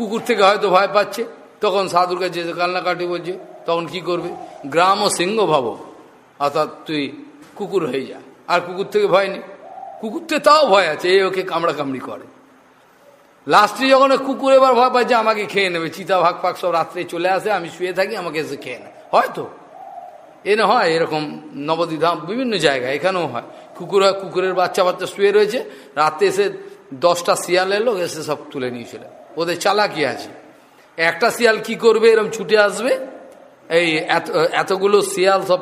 Speaker 1: কুকুর থেকে হয়তো ভয় পাচ্ছে। তখন সাধুর কাছে কান্নাকাটি বলছে, তখন কি করবে? গ্রাম ও সিংহ ভাবো। অর্থাৎ তুই কুকুর হয়ে যা। আর কুকুর থেকে ভয় নেই। কুকুর থেকে তাও ভয় আছে এই ওকে কামড়া কামড়ি করে। লাস্টে যখন কুকুর এবার ভয় পাচ্ছে আমাকে খেয়ে নেবে, চিতা ভাগ পাক সব রাত্রে চলে আসে, আমি শুয়ে থাকি, আমাকে এসে খেয়ে নেয়। হয়তো। এ না হয় এরকম নবদ্বীধাম বিভিন্ন জায়গায়, এখানেও হয়। কুকুর হয়, কুকুরের বাচ্চা বাচ্চা শুয়ে রয়েছে। রাতে এসে দশটা শিয়াল এলো এসে সব তুলে নিয়েছিল ওদের চালাকি আছে। একটা শিয়াল কি করবে? এরকম ছুটে আসবে। এই এত, এতগুলো শিয়াল সব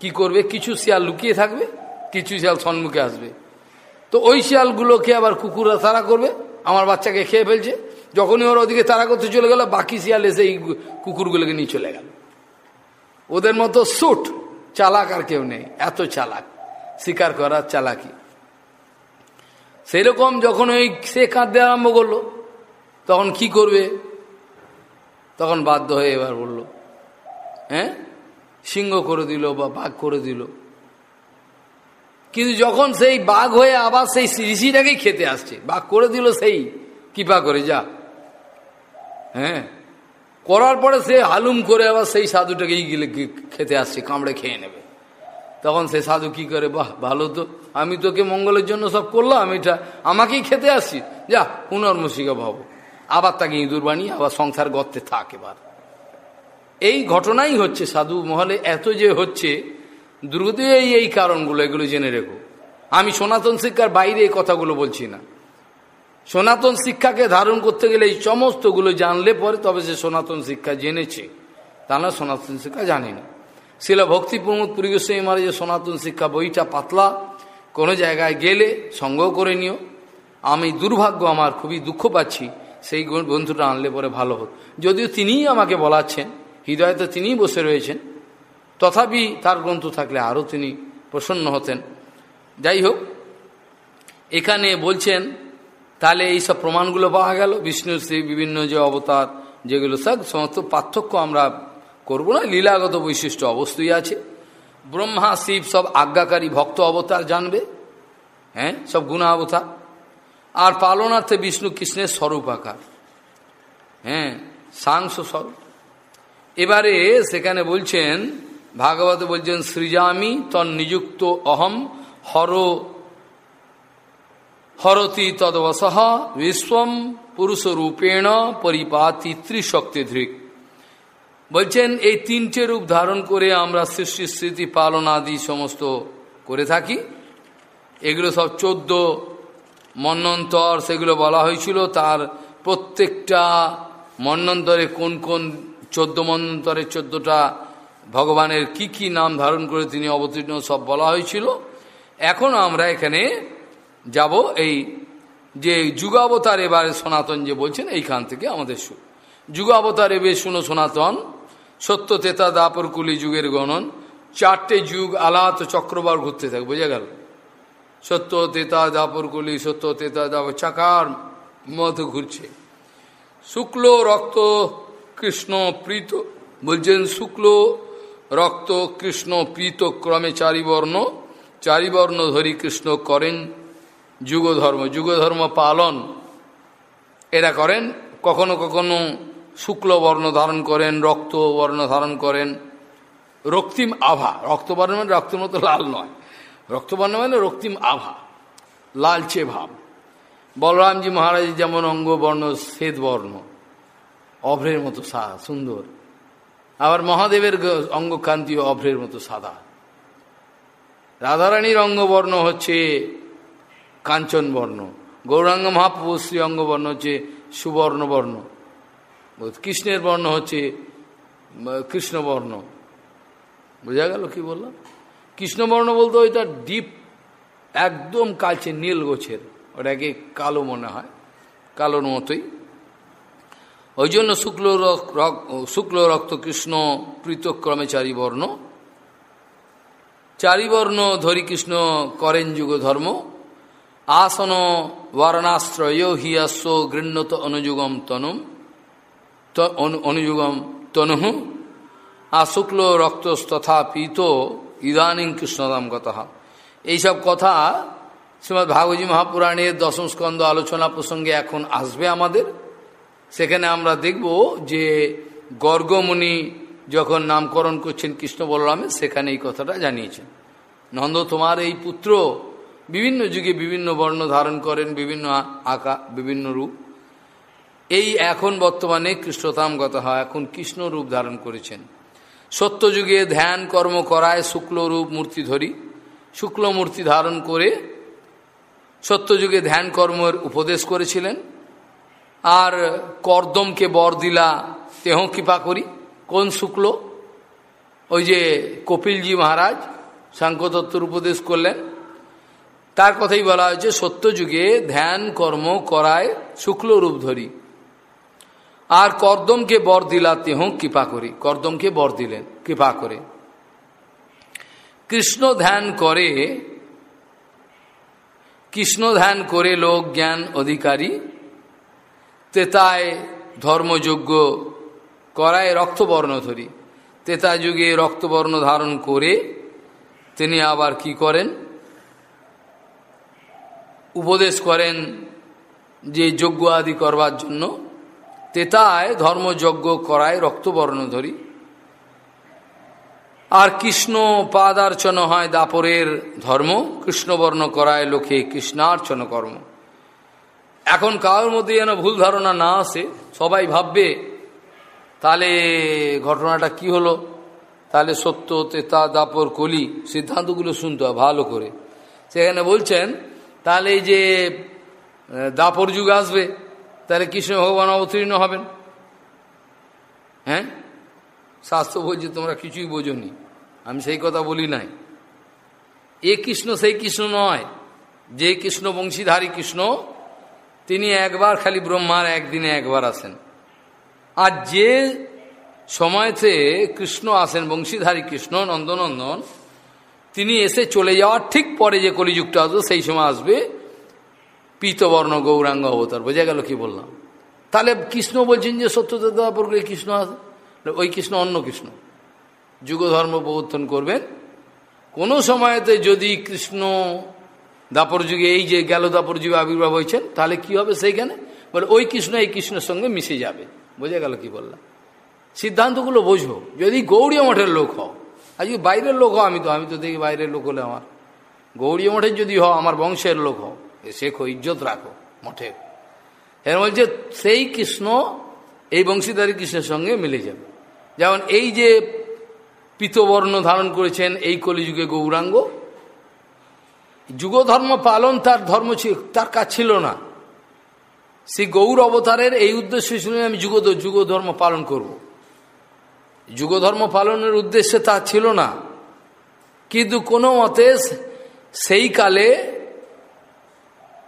Speaker 1: কি করবে? কিছু শিয়াল লুকিয়ে থাকবে, কিছু শিয়াল সন্মুখে আসবে। তো ওই শিয়ালগুলোকে আবার কুকুররা তারা করবে, আমার বাচ্চাকে খেয়ে ফেলছে। যখনই ওর ওদিকে তারা করতে চলে গেল, বাকি শিয়াল এসে এই কুকুরগুলোকে নিয়ে চলে গেল। ওদের মতো সুট, চালাক আর কেউ নেই, এত চালাক, শিকার করার চালাকি। সেরকম যখন ওই সে কাঁদতে আরম্ভ করল তখন কি করবে? তখন বাধ্য হয়ে এবার বলল হ্যাঁ? সিংহ করে দিল বা বাঘ করে দিল। কিন্তু যখন সেই বাঘ হয়ে আবার সেই ঋষিটাকেই খেতে আসছে, বাঘ করে দিল সেই, কৃপা করে যা। হ্যাঁ? করার পরে সে হালুম করে আবার সেই সাধুটাকেই গিলে খেতে আসছে, কামড়ে খেয়ে নেবে। তখন সে সাধু কি করে, বাহ, ভালো তো। আমি তোকে মঙ্গলের জন্য সব করলাম, এটা আমাকেই খেতে আসছি যা পুনর্মসিকা ভাবো। আবার তাকে ইঁদুর বানিয়ে আবার সংসার গর্তে থাক এবার। এই ঘটনাই হচ্ছে সাধু মহলে, এত যে হচ্ছে দ্রুত এই এই কারণগুলো, এগুলো জেনে রেখো। আমি সনাতন শিক্ষার বাইরে এই কথাগুলো বলছি না। সনাতন শিক্ষাকে ধারণ করতে গেলে এই সমস্তগুলো জানলে পরে তবে সে সনাতন শিক্ষা জেনেছে। তা না, সনাতন শিক্ষা জানি না। শিল ভক্তি প্রমোদ যে সনাতন শিক্ষা বইটা পাতলা, কোনো জায়গায় গেলে সংগ্রহ করে নিও। আমি দুর্ভাগ্য, আমার খুবই দুঃখ পাচ্ছি। সেই বন্ধুটা আনলে পরে ভালো হতো। যদিও তিনিই আমাকে বলাচ্ছেন, হৃদয়তে তিনিই বসে রয়েছেন, তথাপি তার গ্রন্থ থাকলে আরও তিনি প্রসন্ন হতেন। যাই হোক, এখানে বলছেন, তাহলে এই সব প্রমাণগুলো পাওয়া গেল বিষ্ণুর শ্রী, বিভিন্ন যে অবতার, যেগুলো সব সমস্ত পার্থক্য আমরা করব না, লীলাগত বৈশিষ্ট্য অবশ্যই আছে। ব্রহ্মা, শিব সব আজ্ঞাকারী ভক্ত অবতার জানবে হ্যাঁ সব গুণা অবতার আর পালনার্থে বিষ্ণু কৃষ্ণের স্বরূপ আকার। হ্যাঁ সাংস স্বরূপ। এবারে সেখানে বলছেন, ভাগবত বলছেন, সৃজামি তন নিযুক্ত অহম হর হরতি তদবসহ বিশ্বম পুরুষরূপেণ পরিপাতি ত্রিশক্তিধৃক। বলছেন, এই তিনটে রূপ ধারণ করে আমরা সৃষ্টি, স্মৃতি, পালন আদি সমস্ত করে থাকি। এগুলো সব চোদ্দ মন্নন্তর সেগুলো বলা হয়েছিল। তার প্রত্যেকটা মন্নন্তরে কোন কোন চোদ্দ মন্নন্তরে চোদ্দটা ভগবানের কি কি নাম ধারণ করে তিনি অবতীর্ণ সব বলা হয়েছিল। এখন আমরা এখানে যাব এই যে যুগাবতার এবারে সনাতন যে বলছেন, এইখান থেকে আমাদের সুর যুগাবতার এবার শুনো সনাতন, সত্য তেতা দাপর কুলি যুগের গণন, চারটে যুগ আলাত চক্রবার ঘুরতে থাকে, বোঝা গেল? সত্য তেতা দাপর কুলি সত্য তেতা দাপর চাকার মতো ঘুরছে। শুক্ল রক্ত কৃষ্ণ প্রীত, বলছেন শুক্ল রক্ত কৃষ্ণ প্রীত ক্রমে চারিবর্ণ চারিবর্ণ ধরি কৃষ্ণ করেন যুগধর্ম। যুগধর্ম পালন, এরা করেন, কখনো কখনো শুক্ল বর্ণ ধারণ করেন, রক্ত বর্ণ ধারণ করেন। রক্তিম আভা রক্তবর্ণ মানে রক্তের মতো লাল নয়। রক্তবর্ণ মানে রক্তিম আভা, লালচে ভাব। বলরামজি মহারাজ যেমন অঙ্গ, বর্ণ, শ্বেত বর্ণ, অভ্রের মতো সুন্দর। আবার মহাদেবের অঙ্গকান্তি অভ্রের মতো সাদা। রাধারানীর অঙ্গবর্ণ হচ্ছে কাঞ্চন বর্ণ। গৌরাঙ্গ মহাপ্রভু শ্রী অঙ্গবর্ণ হচ্ছে সুবর্ণ বর্ণ। কৃষ্ণের বর্ণ হচ্ছে কৃষ্ণবর্ণ বোঝা গেল কি বললাম? কৃষ্ণবর্ণ বলতে ওইটা ডিপ একদম কালচে নীল গোছের। ওটাকে কালো মনে হয়, কালোর মতোই। ওই জন্য শুক্ল শুক্ল রক্ত কৃষ্ণ, পৃথক্রমে চারি বর্ণ চারিবর্ণ ধরি কৃষ্ণ করেন যুগ ধর্ম আসন বর্ণাশ্রয় হিয়াস্য গৃহত অনুযুগম তনুম। অনুযুগম তনু আর শুক্ল রক্তস্তথা পীত ইদানিং কৃষ্ণদাম কথা এইসব কথা শ্রীমৎ ভাগবতী মহাপুরাণের দশম স্কন্দ আলোচনা প্রসঙ্গে এখন আসবে আমাদের। সেখানে আমরা দেখব যে গর্গমণি যখন নামকরণ করছেন কৃষ্ণ বলরামের, সেখানে এই কথাটা জানিয়েছেন। নন্দ, তোমার এই পুত্র বিভিন্ন যুগে বিভিন্ন বর্ণ ধারণ করেন, বিভিন্ন আঁকা, বিভিন্ন রূপ। এই এখন বর্তমানে কৃষ্ণতাম গত হয় এখন কৃষ্ণ রূপ ধারণ করেছেন। সত্যযুগে ধ্যান কর্ম করায় শুক্ল রূপ মূর্তি ধরি শুক্ল মূর্তি ধারণ করে সত্যযুগে ধ্যান কর্মের উপদেশ করেছিলেন। আর কর্দমকে বর দিলা, তেহ কৃপা করি, কোন শুক্ল? ওই যে কপিলজি মহারাজ সাংখ্যতত্ত্বর উপদেশ করলেন। তার কথাই বলা হয়েছে, সত্যযুগে ধ্যান কর্ম করায় শুক্ল রূপ ধরি। আর কর্দমকে বর দিলা তেহ কৃপা করি। কর্দমকে বর দিলেন, কৃপা করে। কৃষ্ণ ধ্যান করে, কৃষ্ণ ধ্যান করে লোক জ্ঞান অধিকারী, তেতায় ধর্মযজ্ঞ করায় রক্তবর্ণ ধরি। তেতা যুগে রক্তবর্ণ ধারণ করে তিনি আবার কি করেন? উপদেশ করেন যে যজ্ঞ আদি করবার জন্য তেতায় ধর্মযজ্ঞ করায় রক্তবর্ণ ধরি। আর কৃষ্ণ পাদার্চন হয় দাপরের ধর্ম, কৃষ্ণবর্ণ করায় লোকে কৃষ্ণার্চন কর্ম। এখন কারোর মধ্যে যেন ভুল ধারণা না আসে, সবাই ভাববে, তাহলে ঘটনাটা কি হলো? তাহলে সত্য, তেতা, দাপর, কলি, সিদ্ধান্তগুলো শুনতে হয় ভালো করে। সেখানে বলছেন, তাহলে এই যে দাপর যুগ আসবে তাহলে কৃষ্ণ ভগবান অবতীর্ণ হবেন। হ্যাঁ? শাস্ত্র বলছে, তোমরা কিছুই বোঝনি। আমি সেই কথা বলি নাই। এ কৃষ্ণ সেই কৃষ্ণ নয়। যে কৃষ্ণ বংশীধারী কৃষ্ণ, তিনি একবার খালি ব্রহ্মার একদিনে একবার আসেন। আর যে সময়তে কৃষ্ণ আসেন, বংশীধারী কৃষ্ণ, নন্দনন্দন, তিনি এসে চলে যাওয়ার ঠিক পরে যে কলিযুগটা আসবে, সেই সময় আসবে পীতবর্ণ গৌরাঙ্গ অবতার। বোঝা গেল কি বললাম? তাহলে কৃষ্ণ বলছেন যে সত্যদাদাপুর কৃষ্ণ আসে ওই কৃষ্ণ অন্য কৃষ্ণ। যুগধর্ম প্রবর্তন করবেন। কোনো সময়তে যদি কৃষ্ণ দাপর যুগে, এই যে গেল দাপর যুগে আবির্ভাব হয়েছেন, তাহলে কি হবে সেইখানে? বলে ওই কৃষ্ণ এই কৃষ্ণের সঙ্গে মিশে যাবে। বোঝা গেল কি বললাম? সিদ্ধান্তগুলো বোঝো যদি গৌরী মঠের লোক হও আজকে বাইরের লোক হও, আমি তো আমি তো দেখি বাইরের লোক হলে আমার। গৌরী মঠের যদি হও, আমার বংশের লোক হও শেখো, ইজ্জত রাখো, মঠে। এর বলছে, সেই কৃষ্ণ এই বংশীধারী কৃষ্ণের সঙ্গে মিলে যাবে। যেমন এই যে পিতবর্ণ ধারণ করেছেন এই কলিযুগে গৌরাঙ্গ, যুগধর্ম পালন তার ধর্ম ছিল তার কাজ ছিল না। সেই গৌর অবতারের এই উদ্দেশ্য ছিল আমি যুগ যুগ ধর্ম পালন করব। যুগ ধর্ম পালনের উদ্দেশ্যে তা ছিল না। কিন্তু কোনো মতে সেই কালে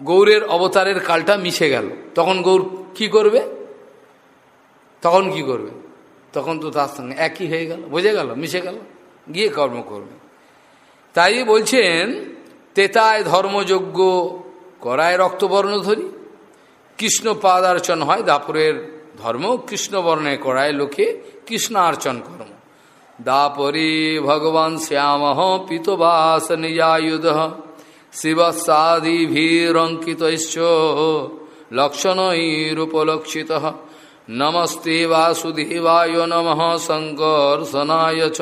Speaker 1: গৌরের অবতারের কালটা মিশে গেল। তখন গৌর কি করবে? তখন কি করবে? তখন তো তার সঙ্গে একই হয়ে গেল, বুঝে গেল, মিশে গেল, গিয়ে কর্ম করবে। তাই বলছেন, তেতায় ধর্মযজ্ঞ করায় রক্তবর্ণ ধরি কৃষ্ণ পাদার্চন হয় দাপরের ধর্ম, কৃষ্ণবর্ণে করায় লোকে কৃষ্ণার্চন কর্ম। দাপরে ভগবান শ্যাম পিতবাস নিজায়ুধ শিবসাদিভিরঙ্কিত লক্ষণৈরূপলক্ষিত। নমস্তে বাসুদেবায় নম শঙ্কর্ষণায় চ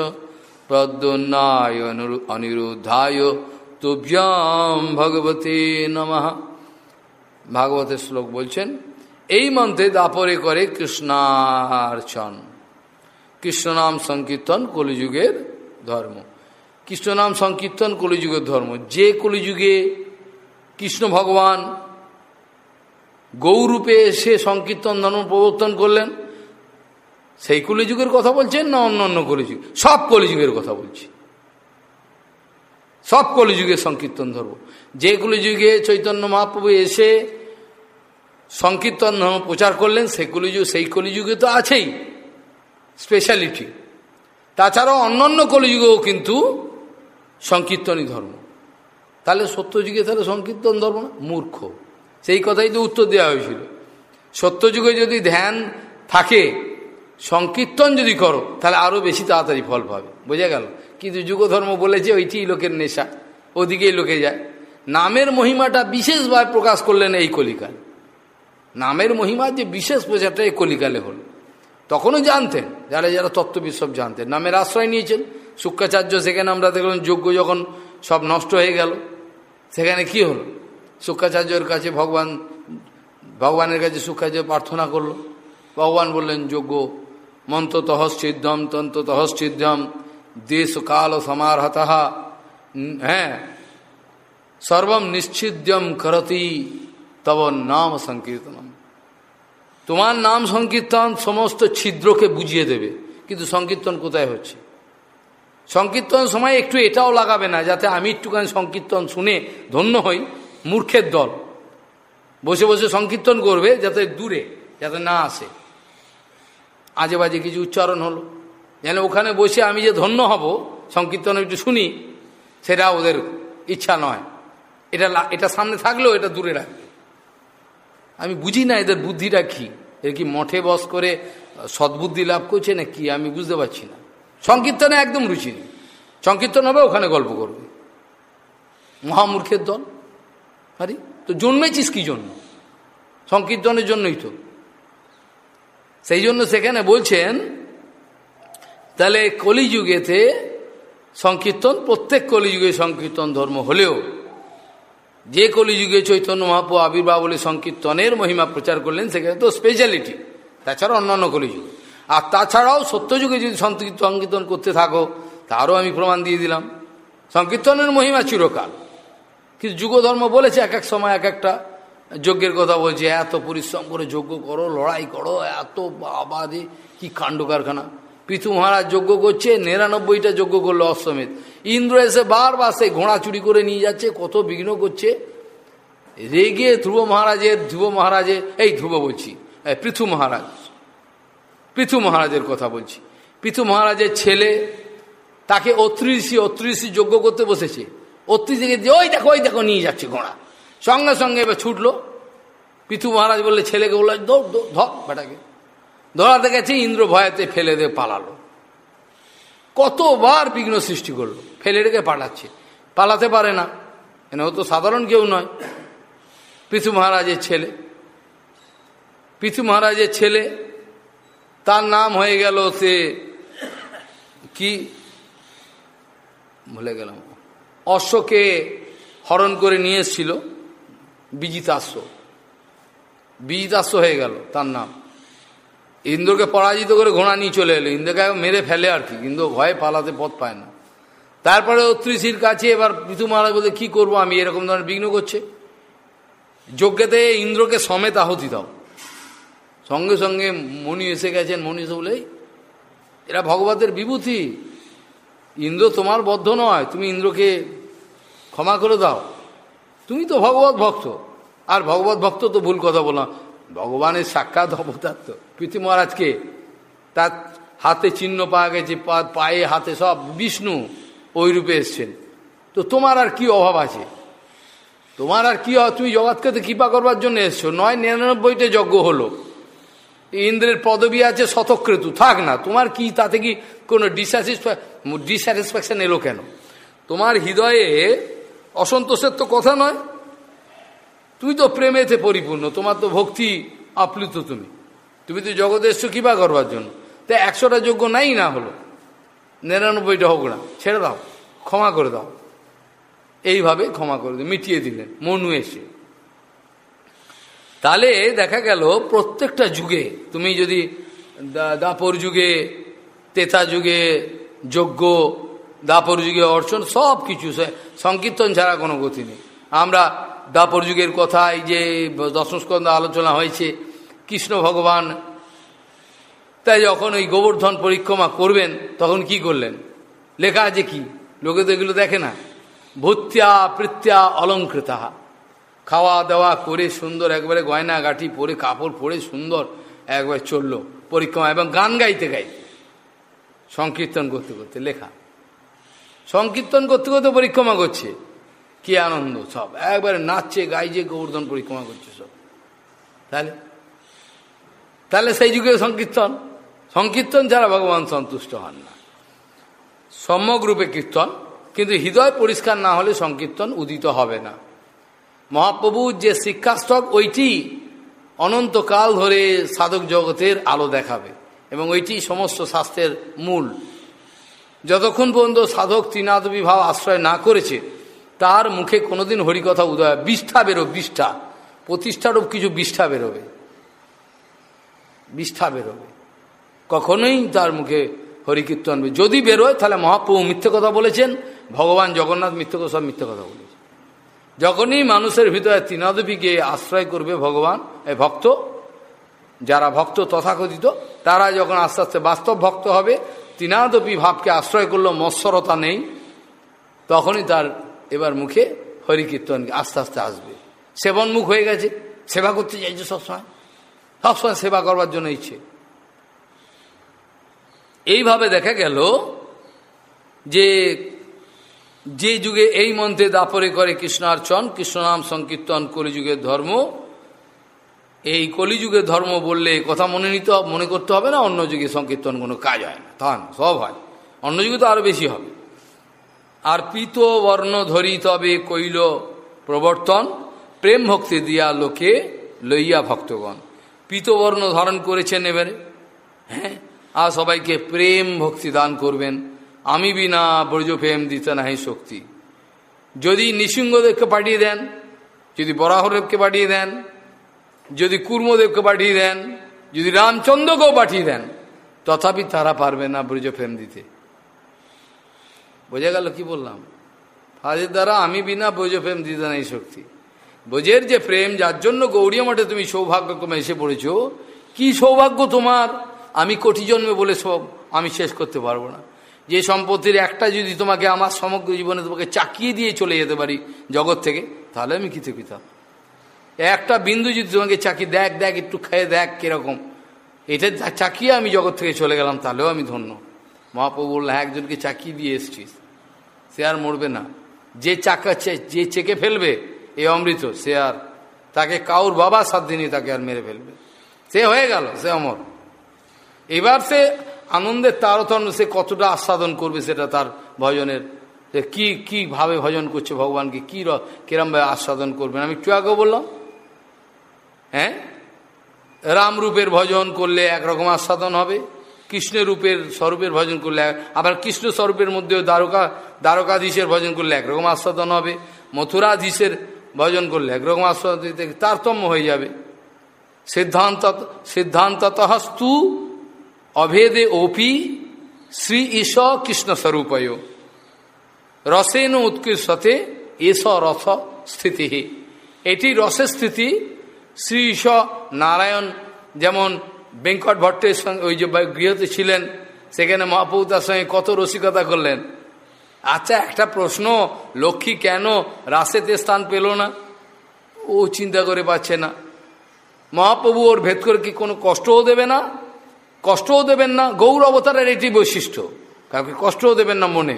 Speaker 1: প্রদ্যুন্নায় অনিরুদ্ধায় তুভ্যাম ভগবতে নমঃ। ভাগবতের শ্লোক বলছেন, এই মন্ত্রে দাপরে করে কৃষ্ণার্চন। কৃষ্ণ নাম সংকীর্তন কলিযুগের ধর্ম। কৃষ্ণ নাম সংকীর্তন কলিযুগের ধর্ম। যে কলিযুগে কৃষ্ণ ভগবান গৌরূপে এসে সংকীর্তন ধর্ম প্রবর্তন করলেন, সেই কলিযুগের কথা বলছেন না অন্য অন্য কলিযুগ? সব কলিযুগের কথা বলছি। সব কলিযুগে সংকীর্তন ধর্ম। যে কলিযুগে চৈতন্য মহাপ্রভু এসে সংকীর্তন ধর্ম প্রচার করলেন সে কলিযুগ সেই কলিযুগে তো আছেই স্পেশালিটি তাছাড়াও অন্যান্য কলিযুগেও কিন্তু সংকীর্তনই ধর্ম। তাহলে সত্যযুগে তাহলে সংকীর্তন ধর্ম না? মূর্খ। সেই কথাই তো উত্তর দেওয়া হয়েছিল। সত্যযুগে যদি ধ্যান থাকে, সংকীর্তন যদি করো, তাহলে আরও বেশি তাড়াতাড়ি ফল পাবে। বোঝা গেল? কিন্তু যুগধর্ম বলেছে ওইটি লোকের নেশা। ওদিকেই লোকে যায়। নামের মহিমাটা বিশেষভাবে প্রকাশ করলেন এই কলিকাল। নামের মহিমা যে বিশেষ প্রচারটা এই কলিকালে হল। তখনও জানতেন, যারা যারা তত্ত্ববিদ সব জানতেন। নামের আশ্রয় নিয়েছেন শুক্রাচার্য, সেখানে আমরা দেখলাম যোগ্য যখন সব নষ্ট হয়ে গেল, সেখানে কি হলো? শুক্রাচার্যের কাছে ভগবান, ভগবানের কাছে শুক্রাচার্য প্রার্থনা করল। ভগবান বললেন যোগ্য মন্ত্র তহশ্চিদ্যম তন্ত্র তহশ্চিদ্যম দেশ কাল সমারহতা হ্যাঁ সর্বম নিশ্চিদ্যম করতি, তব নাম সংকীর্তনম। তোমার নাম সংকীর্তন সমস্ত ছিদ্রকে বুঝিয়ে দেবে, কিন্তু সংকীর্তন কোথায় হচ্ছে? সংকীর্তন সময় একটু এটাও লাগাবে না, যাতে আমি একটুখানি সংকীর্তন শুনে ধন্য হই, মূর্খের দল। বসে বসে সংকীর্তন করবে যাতে দূরে, যাতে না আসে। আজে বাজে কিছু উচ্চারণ হলো। যেন ওখানে বসে আমি যে ধন্য হব, সংকীর্তন একটু শুনি, সেটা ওদের ইচ্ছা নয়। এটা এটা সামনে থাকলেও এটা দূরে রাখবে। আমি বুঝি না এদের বুদ্ধিটা কি। এর কি মঠে বস করে সদ্বুদ্ধি লাভ করছে না কি আমি বুঝতে পারছি না। সংকীর্তনে একদম রুচি নেই। সংকীর্তন হবে, ওখানে গল্প করবে। মহামূর্খের দল। আরে, তো জন্মেছিস কি জন্য? সংকীর্তনের জন্যই তো। সেই জন্য সেখানে বলছেন, তাহলে কলিযুগেতে সংকীর্তন, প্রত্যেক কলিযুগে সংকীর্তন ধর্ম হলেও, যে কলিযুগে চৈতন্য মহাপু আবির্ভাব বলে সংকীর্তনের মহিমা প্রচার করলেন, সেখানে তো স্পেশালিটি তাছাড়া অন্যান্য কলিযুগে। আর তাছাড়াও সত্যযুগে যদি সংকীর্তন করতে থাকো, তারও আমি প্রমাণ দিয়ে দিলাম। সংকীর্তনের মহিমা চিরকাল। কিন্তু যুগধর্ম বলেছে এক এক সময় এক একটা যজ্ঞের কথা বলছে, এত পরিশ্রম করে যজ্ঞ করো, লড়াই করো, এত আবাদে কি কাণ্ড কারখানা। পৃথু মহারাজ যজ্ঞ করছে, নিরানব্বইটা যজ্ঞ করল অশ্বমেধ। ইন্দ্র এসে বারবার সেই ঘোড়া চুরি করে নিয়ে যাচ্ছে, কত বিঘ্ন করছে। রেগে ধ্রুব মহারাজের ধ্রুব মহারাজের, এই ধ্রুব বলছি পৃথু মহারাজ। পৃথু মহারাজের কথা বলছি। পৃথু মহারাজের ছেলে তাকে অত্রিশি অত্রিশি যজ্ঞ করতে বসেছে। অত্রিশিকে দিয়ে ওই দেখো ওই দেখো, নিয়ে যাচ্ছে ঘোড়া। সঙ্গে সঙ্গে এবার ছুটলো। পৃথু মহারাজ বললে, ছেলেকে বলল, দৌড় দৌড়, ধর বেটাকে। ধরাতে গেছে, ইন্দ্র ভয়াতে ফেলে দিয়ে পালালো। কতবার বিঘ্ন সৃষ্টি করল। ফেলে রেখে পালাচ্ছে। পালাতে পারে না। এনে ও তো সাধারণ কেউ নয়। পৃথু মহারাজের ছেলে। পৃথু মহারাজের ছেলে তার নাম হয়ে গেল সে কি? ভুলে গেলাম। অশ্বকে হরণ করে নিয়ে এসছিল বিজিতাশ্ব বিজিতাশ্ব হয়ে গেল তার নাম। ইন্দ্রকে পরাজিত করে ঘোড়া নিয়ে চলে এলো। ইন্দ্রকে মেরে ফেলে আর কি। কিন্তু ভয়ে পালাতে পথ পায় না। তারপরে অত্রিশির কাছে এবার পৃথু মহারাজ বলতে কী করব আমি? এরকম ধরনের বিঘ্ন করছে। যজ্ঞতে ইন্দ্রকে সমেত আহতি দাও। সঙ্গে সঙ্গে মণি এসে গেছেন, মণি এসে বলে এরা ভগবতের বিভূতি। ইন্দ্র তোমার বদ্ধ নয়, তুমি ইন্দ্রকে ক্ষমা করে দাও। তুমি তো ভগবত ভক্ত, আর ভগবত ভক্ত তো ভুল কথা বললাম ভগবানের সাক্ষাৎ অবতার তো। পৃথিবী মহারাজকে তার হাতে চিহ্ন পাওয়া গেছে পায়ে হাতে সব বিষ্ণু ওই রূপে এসছেন। তো তোমার আর কি অভাব আছে? তোমার আর কি তুমি জগৎকে কৃপা করবার জন্য এসছো। নয় নিরানব্বইটা যজ্ঞ হলো। ইন্দ্রের পদবী আছে শতক্রেতু থাক না, তোমার কি, তাতে কি কোনো ডিস্যাটিসফ্যাকশন এলো কেন? তোমার হৃদয়ে অসন্তোষের তো কথা নয়। তুমি তো প্রেমেতে পরিপূর্ণ, তোমার তো ভক্তি আপ্লুত তুমি। তুমি তো জগতে এসছো কৃপা করবার জন্য। তাই একশোটা যোগ্য নাই না হলো। নিরানব্বইটা হোক না, ছেড়ে দাও, ক্ষমা করে দাও। এইভাবে ক্ষমা করে দিল মিটিয়ে দিলেন, মনু এসে। তাহলে দেখা গেল প্রত্যেকটা যুগে, তুমি যদি দাপর যুগে তেতা যুগে, যজ্ঞ, দাপর যুগে অর্চন, সব কিছু সংকীর্তন ছাড়া কোনো গতি নেই। আমরা দাপর যুগের কথায় যে দশম স্কন্ধ আলোচনা হয়েছে, কৃষ্ণ ভগবান, তাই যখন ওই গোবর্ধন পরিক্রমা করবেন, তখন কি করলেন? লেখা আছে কি? লোকে তো এগুলো দেখে না। ভূত্যা প্রত্যা অলঙ্কৃতা খাওয়া দাওয়া করে সুন্দর, একবারে গয়না গাঠি পরে, কাপড় পরে সুন্দর একবার চলল পরিক্রমা এবং গান গাইতে গাইতে। সংকীর্তন করতে করতে লেখা। সংকীর্তন করতে করতে পরিক্রমা করছে। কি আনন্দ সব। একবারে নাচছে, গাইছে, গোবর্ধন পরিক্রমা করছে সব। তাহলে? তাহলে সেই যুগে সংকীর্তন। সংকীর্তন ছাড়া ভগবান সন্তুষ্ট হন না। সম্যক রূপে কীর্তন, কিন্তু হৃদয় পরিষ্কার না হলে সংকীর্তন উদিত হবে না। মহাপ্রভুর যে শিক্ষাস্তক ওইটি অনন্তকাল ধরে সাধক জগতের আলো দেখাবে এবং ওইটি সমস্ত শাস্ত্রের মূল। যতক্ষণ পর্যন্ত সাধক ত্রিনাথ বিভাব আশ্রয় না করেছে, তার মুখে কোনোদিন হরিকথা উদয় বিষ্ঠা বেরো বিষ্ঠা। প্রতিষ্ঠারূপ কিছু বিষ্ঠা বেরোবে। বিষ্ঠা বেরোবে। কখনোই তার মুখে হরিকীর্তন যদি বেরোয়, তাহলে মহাপ্রভু মিথ্যে কথা বলেছেন, ভগবান জগন্নাথ মিথ্যে কথা, সব মিথ্যে কথা বলেছেন। যখনই মানুষের ভিতরে তৃণাদপীকে আশ্রয় করবে ভগবান এই ভক্ত, যারা ভক্ত তথাকথিত, তারা যখন আস্তে আস্তে বাস্তব ভক্ত হবে তৃণাদপী ভাবকে আশ্রয় করল মৎসরতা নেই, তখনই তার এবার মুখে হরিকীর্তন আস্তে আস্তে আসবে। সেবন মুখ হয়ে গেছে, সেবা করতে চাইছে সবসময়। সবসময় সেবা করবার জন্য ইচ্ছে। এইভাবে দেখা গেল যে যে যুগে এই মন্ত্রে দাপরে করে কৃষ্ণার্চন, কৃষ্ণনাম সংকীর্তন কলিযুগের ধর্ম, এই কলিযুগের ধর্ম বললে কথা মনে নিতে মনে করতে হবে না, অন্য যুগে সংকীর্তন কোনো কাজ হয় না। তা সব হয়। অন্য যুগে তো আরও বেশি হবে। আর পিত বর্ণ ধরি তবে কইল প্রবর্তন, প্রেম ভক্তি দিয়া লোকে লইয়া ভক্তগণ। পিতবর্ণ ধারণ করেছেন এবারে হ্যাঁ? আর সবাইকে প্রেম ভক্তি দান করবেন। আমি বিনা ব্রজ প্রেম দিতে নাহি শক্তি। যদি নৃসিংহদেবকে পাঠিয়ে দেন, যদি বরাহদেবকে পাঠিয়ে দেন, যদি কুর্মদেবকে পাঠিয়ে দেন, যদি রামচন্দ্রকেও পাঠিয়ে দেন, তথাপি তারা পারবে না ব্রজ প্রেম দিতে। বোঝা গেল কি বললাম? ফাজের দ্বারা আমি বিনা ব্রজ প্রেম দিতে নাই শক্তি। বোঝের যে প্রেম, যার জন্য গৌরীয় মঠে তুমি সৌভাগ্যক্রমে এসে পড়েছ, কি সৌভাগ্য তোমার? আমি কোটি জন্মে বলে সব আমি শেষ করতে পারব না। যে সম্পত্তির একটা যদি তোমাকে আমার সমগ্র জীবনে তোমাকে চাকিয়ে দিয়ে চলে যেতে পারি জগৎ থেকে, তাহলে আমি কৃতকৃতা। একটা বিন্দু যদি তোমাকে চাকি দেখ দেখ, একটু খেয়ে দেখ কীরকম। এটা চাকিয়ে আমি জগৎ থেকে চলে গেলাম, তাহলেও আমি ধন্য। মহাপ্রভু বলল হ্যাঁ একজনকে চাকিয়ে দিয়ে এসছিস, সে আর মরবে না। যে চাকা যে চেকে ফেলবে এ অমৃত, সে আর তাকে কাউর বাবা সাত দিনই তাকে আর মেরে ফেলবে। সে হয়ে গেল, সে অমর। এবার সে আনন্দের তারতম্য সে কতটা আস্বাদন করবে সেটা তার ভজনের। কি কি ভাবে ভজন করছে ভগবানকে, কি কিরমভাবে আস্বাদন করবেন? আমি একটু আগে বললাম। হ্যাঁ? রামরূপের ভজন করলে একরকম আস্বাদন হবে। কৃষ্ণের রূপের স্বরূপের ভজন করলে আবার কৃষ্ণ স্বরূপের মধ্যেও দ্বারকা, দ্বারকাধীশের ভজন করলে একরকম আস্বাদন হবে। মথুরাধীশের ভজন করলে একরকম আস্বাদন তারতম্য হয়ে যাবে। সিদ্ধান্ত সিদ্ধান্ততস্তু অভেদে ওপি শ্রী ঈশ কৃষ্ণ স্বরূপয় রসেন উৎকৃষ্টতে এস রস স্থিতি এটি রসের স্থিতি শ্রী ঈশ নারায়ণ যেমন বেঙ্কট ভট্টের সঙ্গে ওই যে গৃহতে ছিলেন সেখানে মহাপ্রভু তার সঙ্গে কত রসিকতা করলেন আচ্ছা একটা প্রশ্ন, লক্ষ্মী কেন রাসেতে স্থান পেল না? ও চিন্তা করে পাচ্ছে না। মহাপ্রভু ওর ভেদ করে কি কোনো কষ্টও দেবে না? কষ্টও দেবেন না গৌর অবতারের এটি বৈশিষ্ট্য। কাউকে কষ্টও দেবেন না মনে।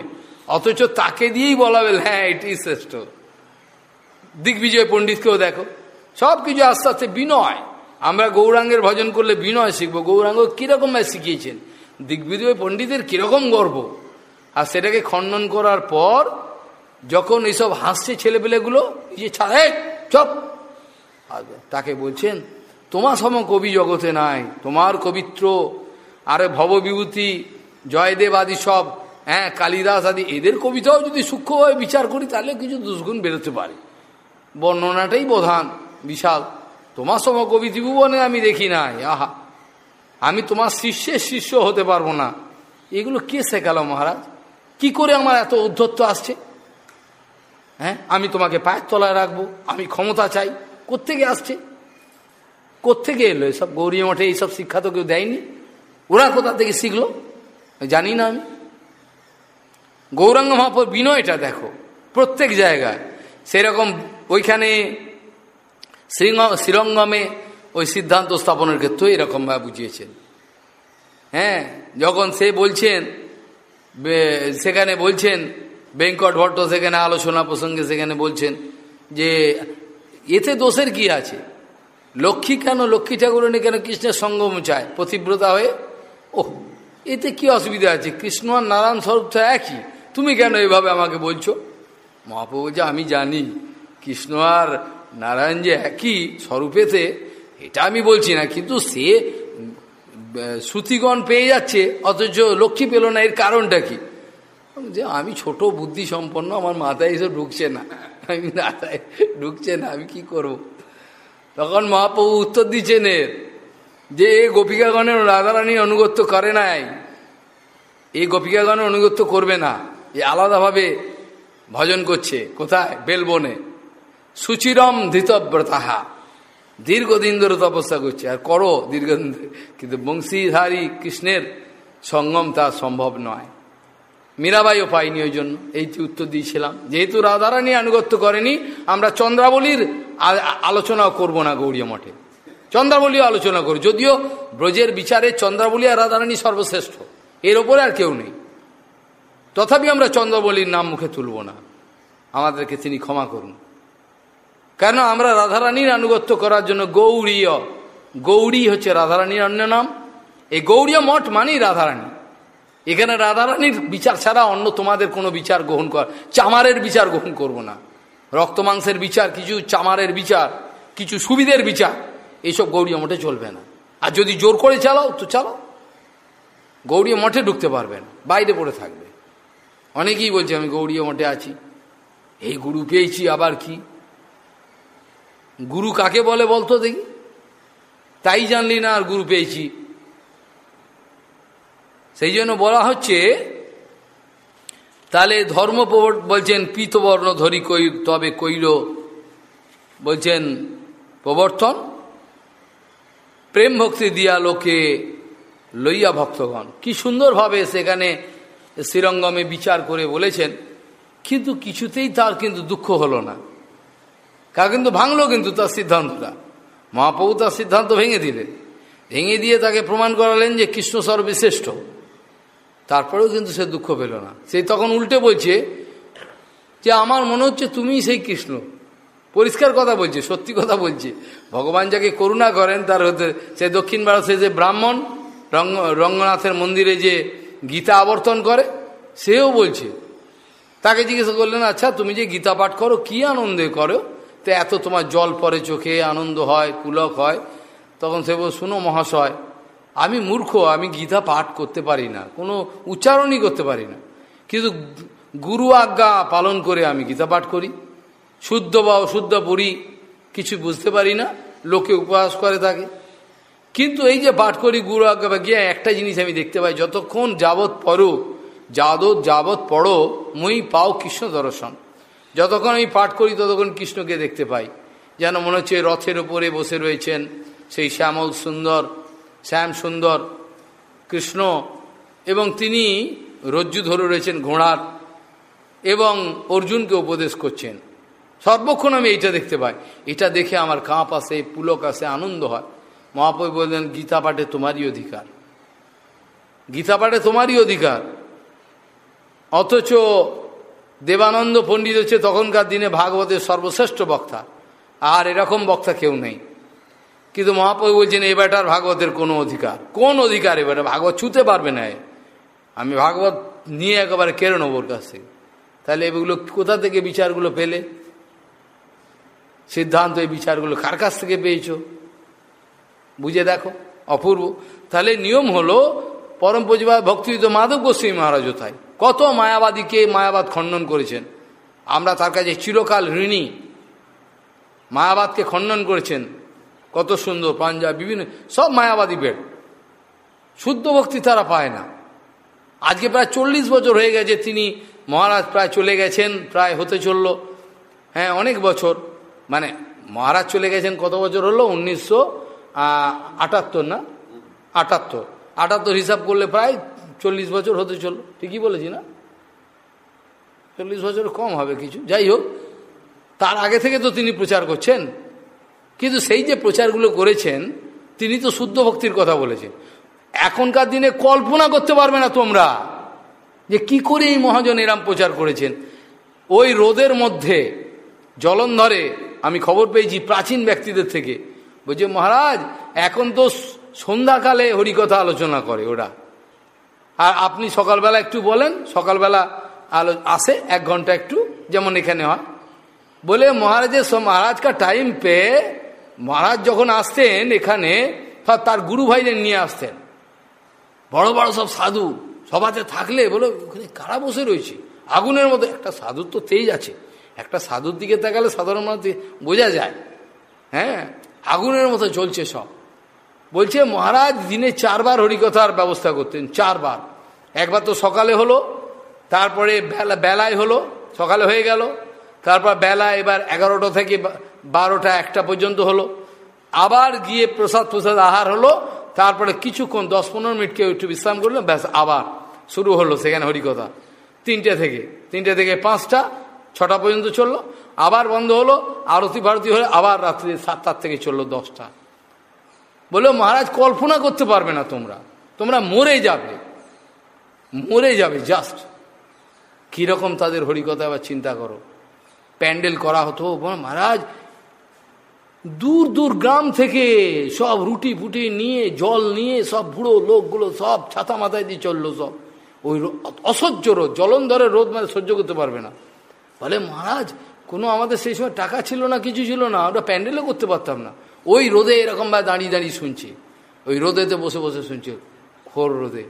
Speaker 1: অথচ তাকে দিয়েই বলা বেল হ্যাঁ এটি শ্রেষ্ঠ। দিগ্বিজয় পণ্ডিতকেও দেখো। সব কিছু আস্তে আস্তে বিনয়। আমরা গৌরাঙ্গের ভজন করলে বিনয় শিখব। গৌরাঙ্গ কীরকম শিখিয়েছেন? দিগ্বিজয় পণ্ডিতের কীরকম গর্ব। আর সেটাকে খণ্ডন করার পর যখন এইসব হাসছে ছেলেপেলেগুলো যে ছাড়ে চপ। তাকে বলছেন তোমার সম কবি জগতে নাই, তোমার কবিত্র, আরে ভববিভূতি, জয়দেব আদি সব হ্যাঁ কালিদাস আদি, এদের কবিতাও যদি সূক্ষ্মভাবে বিচার করি, তাহলে কিছু দুষ্গুণ বেরোতে পারে। বর্ণনাটাই প্রধান, বিশাল। তোমার সম কবি ত্রিভুবনে আমি দেখি নাই, আহা। আমি তোমার শিষ্যের শিষ্য হতে পারব না। এগুলো কে শেখালো মহারাজ? কি করে আমার এত উদ্ধত্ত আসছে? হ্যাঁ আমি তোমাকে পায়ের তলায় রাখব, আমি ক্ষমতা চাই, কোত্থেকে আসছে? কোত্থেকে এলো? এসব গৌরী মঠে এইসব শিক্ষা তো কেউ দেয়নি। ওরা কোথা থেকে শিখলো? জানি না আমি। গৌরাঙ্গ মহাপুর বিনয়টা দেখো, প্রত্যেক জায়গায়। সেরকম ওইখানে শ্রীরঙ্গমে ওই সিদ্ধান্ত স্থাপনের ক্ষেত্রেও এরকমভাবে বুঝিয়েছেন। হ্যাঁ যখন সে বলছেন সেখানে বলছেন, বেঙ্কট ভট্ট সেখানে আলোচনা প্রসঙ্গে সেখানে বলছেন যে, এতে দোষের কি আছে? লক্ষ্মী কেন? লক্ষ্মী ঠাকুরণী কেন কৃষ্ণের সঙ্গম চায় পতিব্রতা হয়ে? ও এতে কি অসুবিধা আছে? কৃষ্ণ আর নারায়ণ স্বরূপ তো একই। তুমি কেন এভাবে আমাকে বলছো? মহাপ্রভু যে আমি জানি, কৃষ্ণ আর নারায়ণ যে একই স্বরূপেতে, এটা আমি বলছি না, কিন্তু সে শ্রুতিগণ পেয়ে যাচ্ছে, অথচ লক্ষ্মী পেল না, এর কারণটা কি? যে আমি ছোট বুদ্ধি সম্পন্ন আমার মাথায় এসে ঢুকছে না। আমি মাথায় ঢুকছে না, আমি কি করব। তখন মহাপ্রভু উত্তর দিচ্ছেন এর যে এই গোপিকাগণের রাধারানী অনুগত্য করে নাই। এই গোপিকাগণের অনুগত্য করবে না। এ আলাদাভাবে ভজন করছে। কোথায়? বেলবনে। সুচিরম ধৃতব্রতাহা। দীর্ঘদিন ধরে তপস্যা করছে। আর করো দীর্ঘদিন কিন্তু বংশীধারী কৃষ্ণের সঙ্গম তা সম্ভব নয়। মীরাবাইও পাইনি ওই জন্য। এই উত্তর দিয়েছিলাম। যেহেতু রাধারানী আনুগত্য করেনি, আমরা চন্দ্রাবলীর আলোচনাও করব না গৌরীয় মঠে। চন্দ্রাবলীও আলোচনা করি যদিও ব্রজের বিচারে চন্দ্রাবলী আর রাধারানী সর্বশ্রেষ্ঠ। এর ওপরে আর কেউ নেই। তথাপি আমরা চন্দ্রবলীর নাম মুখে তুলব না। আমাদেরকে তিনি ক্ষমা করুন। কেন? আমরা রাধারানীর আনুগত্য করার জন্য গৌরীয় গৌরী হচ্ছে রাধারানীর অন্য নাম। এই গৌরীয় মঠ মানেই রাধারানী। এখানে রাধারানীর বিচার ছাড়া অন্য তোমাদের কোনো বিচার গ্রহণ কর চামারের বিচার গ্রহণ করব না। রক্ত মাংসের বিচার, কিছু চামারের বিচার, কিছু সুবিধের বিচার এইসব গৌরীয় মঠে চলবে না। আর যদি জোর করে চালাও, তো চালাও। গৌরীয় মঠে ঢুকতে পারবেন বাইরে পড়ে থাকবে। অনেকেই বলছে, আমি গৌরীয় মঠে আছি। এই গুরু পেয়েছি, আবার কি? গুরু কাকে বলে বলতো দেখি? তাই জানলি না আর গুরু পেয়েছি। সেই জন্য বলা হচ্ছে, তাহলে ধর্ম বলছেন, পীতবর্ণ ধরি কই, তবে কইল, বলছেন, প্রবর্তন। প্রেম ভক্তি দিয়া লোকে লইয়া ভক্তগণ। কি সুন্দরভাবে সেখানে শ্রীরঙ্গমে বিচার করে বলেছেন, কিন্তু কিছুতেই তার কিন্তু দুঃখ হলো না। কার কিন্তু ভাঙলো কিন্তু তার সিদ্ধান্তটা। মহাপ্রভু তার সিদ্ধান্ত ভেঙে দিলেন। ভেঙে দিয়ে তাকে প্রমাণ করালেন যে কৃষ্ণ সর্বশ্রেষ্ঠ তারপরেও কিন্তু সে দুঃখ পেল না। সেই তখন উল্টে বলছে যে, আমার মনে হচ্ছে তুমি সেই কৃষ্ণ। পরিষ্কার কথা বলছে, সত্যি কথা বলছে। ভগবান যাকে করুণা করেন, তার হতে সে দক্ষিণ ভারতে যে ব্রাহ্মণ, রঙ্গ, রঙ্গনাথের মন্দিরে যে গীতা আবর্তন করে, সেও বলছে। তাকে জিজ্ঞেস করলেন আচ্ছা তুমি যে গীতা পাঠ করো, কি আনন্দে করো? তো এত তোমার জল পরে চোখে, আনন্দ হয় পুলক হয়। তখন সে বল শুনো মহাশয় আমি মূর্খ, আমি গীতা পাঠ করতে পারি না, কোনো উচ্চারণই করতে পারি না। কিন্তু গুরু আজ্ঞা পালন করে আমি গীতা পাঠ করি। শুদ্ধ বা অশুদ্ধ পড়ি, কিছু বুঝতে পারি না, লোকে উপহাস করে থাকে। কিন্তু এই যে পাঠ করি, গুরু আজ্ঞা বা গিয়ে একটা জিনিস আমি দেখতে পাই, যতক্ষণ যাবৎ পড়ো যাদত যাবৎ পড়ো, মই পাও কৃষ্ণ দর্শন। যতক্ষণ আমি পাঠ করি, ততক্ষণ কৃষ্ণকে দেখতে পাই। যেন মনে হচ্ছে রথের ওপরে বসে রয়েছেন সেই শ্যামল সুন্দর। শ্যাম সুন্দর, কৃষ্ণ এবং তিনি রজ্জু ধরে রয়েছেন ঘোড়ার এবং অর্জুনকে উপদেশ করছেন। সর্বক্ষণ আমি এইটা দেখতে পাই। এটা দেখে আমার কাঁপ আসে, পুলক আসে, আনন্দ হয়। মহাপ্রভু বললেন, গীতা পাঠে তোমারই অধিকার। গীতা পাঠে তোমারই অধিকার। অথচ দেবানন্দ পণ্ডিত হচ্ছে তখনকার দিনে ভাগবতের সর্বশ্রেষ্ঠ বক্তা। আর এরকম বক্তা কেউ নেই। কিন্তু মহাপ্রভু বলছেন, এ বেটার ভাগবতের কোনো অধিকার? কোন অধিকার এবারে ভাগবত ছুতে পারবে না আমি ভাগবত নিয়ে একেবারে কেড়ে নেব ওর কাছ থেকে। তাহলে এগুলো কোথা থেকে বিচারগুলো পেলে? সিদ্ধান্ত এই বিচারগুলো কার কাছ থেকে পেয়েছ? বুঝে দেখো, অপূর্ব। তাহলে নিয়ম হলো, পরম প্রতিভা ভক্তিযুদ্ধ মাধব গোস্বামী মহারাজ তাই। কত মায়াবাদীকে মায়াবাদ খণ্ডন করেছেন। আমরা তার কাছে চিরকাল ঋণী। মায়াবাদকে খণ্ডন করেছেন। কত সুন্দর পাঞ্জাব, বিভিন্ন, সব মায়াবাদী বেড। শুদ্ধ ভক্তি তারা পায় না। আজকে প্রায় চল্লিশ বছর হয়ে গেছে তিনি মহারাজ প্রায় চলে গেছেন, প্রায় হতে চলল। হ্যাঁ অনেক বছর। মানে মহারাজ চলে গেছেন কত বছর হলো? উনিশশো আটাত্তর না? আটাত্তর। আটাত্তর হিসাব করলে প্রায় চল্লিশ বছর হতে চলল। ঠিকই বলেছি না? চল্লিশ বছর কম হবে কিছু। যাই হোক, তার আগে থেকে তো তিনি প্রচার করছেন। কিন্তু সেই যে প্রচারগুলো করেছেন, তিনি তো শুদ্ধ ভক্তির কথা বলেছেন। এখনকার দিনে কল্পনা করতে পারবে না তোমরা যে কি করে এই মহাজন এরাম প্রচার করেছেন। ওই রোদের মধ্যে, জলন্ধরে, আমি খবর পেয়েছি প্রাচীন ব্যক্তিদের থেকে। বলছে, মহারাজ, এখন তো সন্ধ্যাকালে হরিকথা আলোচনা করে ওরা। আর আপনি সকালবেলা একটু বলেন, সকালবেলা আলো, আসে এক ঘণ্টা একটু, যেমন এখানে হয়। বলে, মহারাজের মহারাজকা টাইম পেয়ে মহারাজ যখন আসতেন এখানে তার গুরু ভাইদের নিয়ে আসতেন। বড় বড় সব সাধু সবাতে থাকলে বলো, ওখানে কারা বসে রয়েছে? আগুনের মতো একটা সাধুর তো তেজ আছে। একটা সাধুর দিকে তাকালে সাধারণ মানুষ বোঝা যায়। হ্যাঁ? আগুনের মতো চলছে সব। বলছে, মহারাজ, দিনে চারবার হরিকথার ব্যবস্থা করতেন, চারবার। একবার তো সকালে হলো, তারপরে বেলা বেলায় হলো, সকালে হয়ে গেল, তারপর বেলা এবার এগারোটা থেকে বারোটা একটা পর্যন্ত হলো। আবার গিয়ে প্রসাদ প্রসাদ আহার হলো, তারপরে কিছুক্ষণ, দশ পনেরো মিনিট কেউ একটু বিশ্রাম করল, ব্যাস, আবার শুরু হলো সেখানে হরিকথা। তিনটে থেকে তিনটে থেকে পাঁচটা, ছটা পর্যন্ত চলল, আবার বন্ধ হলো, আরতি ভারতী হলে আবার রাত্রি সাতটার থেকে চলল দশটা। বলল, মহারাজ, কল্পনা করতে পারবে না তোমরা। তোমরা মরে যাবে। মরে যাবে জাস্ট কীরকম তাদের হরিকথা আবার চিন্তা করো। প্যান্ডেল করা হতো মহারাজ দূর দূর গ্রাম থেকে সব রুটি ফুটি নিয়ে, জল নিয়ে সব বুড়ো লোকগুলো সব ছাতা মাথায় দিয়ে চলল সব। ওই অসহ্য রোদ, জলন্ধরের রোদ মানে সহ্য করতে পারবে না। বলে, মহারাজ, কোনো আমাদের সেই সময় টাকা ছিল না, কিছু ছিল না, আমরা প্যান্ডেলও করতে পারতাম না। ওই রোদে এরকমভাবে দাঁড়িয়ে দাঁড়িয়ে শুনছি। ওই রোদেতে বসে বসে শুনছে খোর রোদে।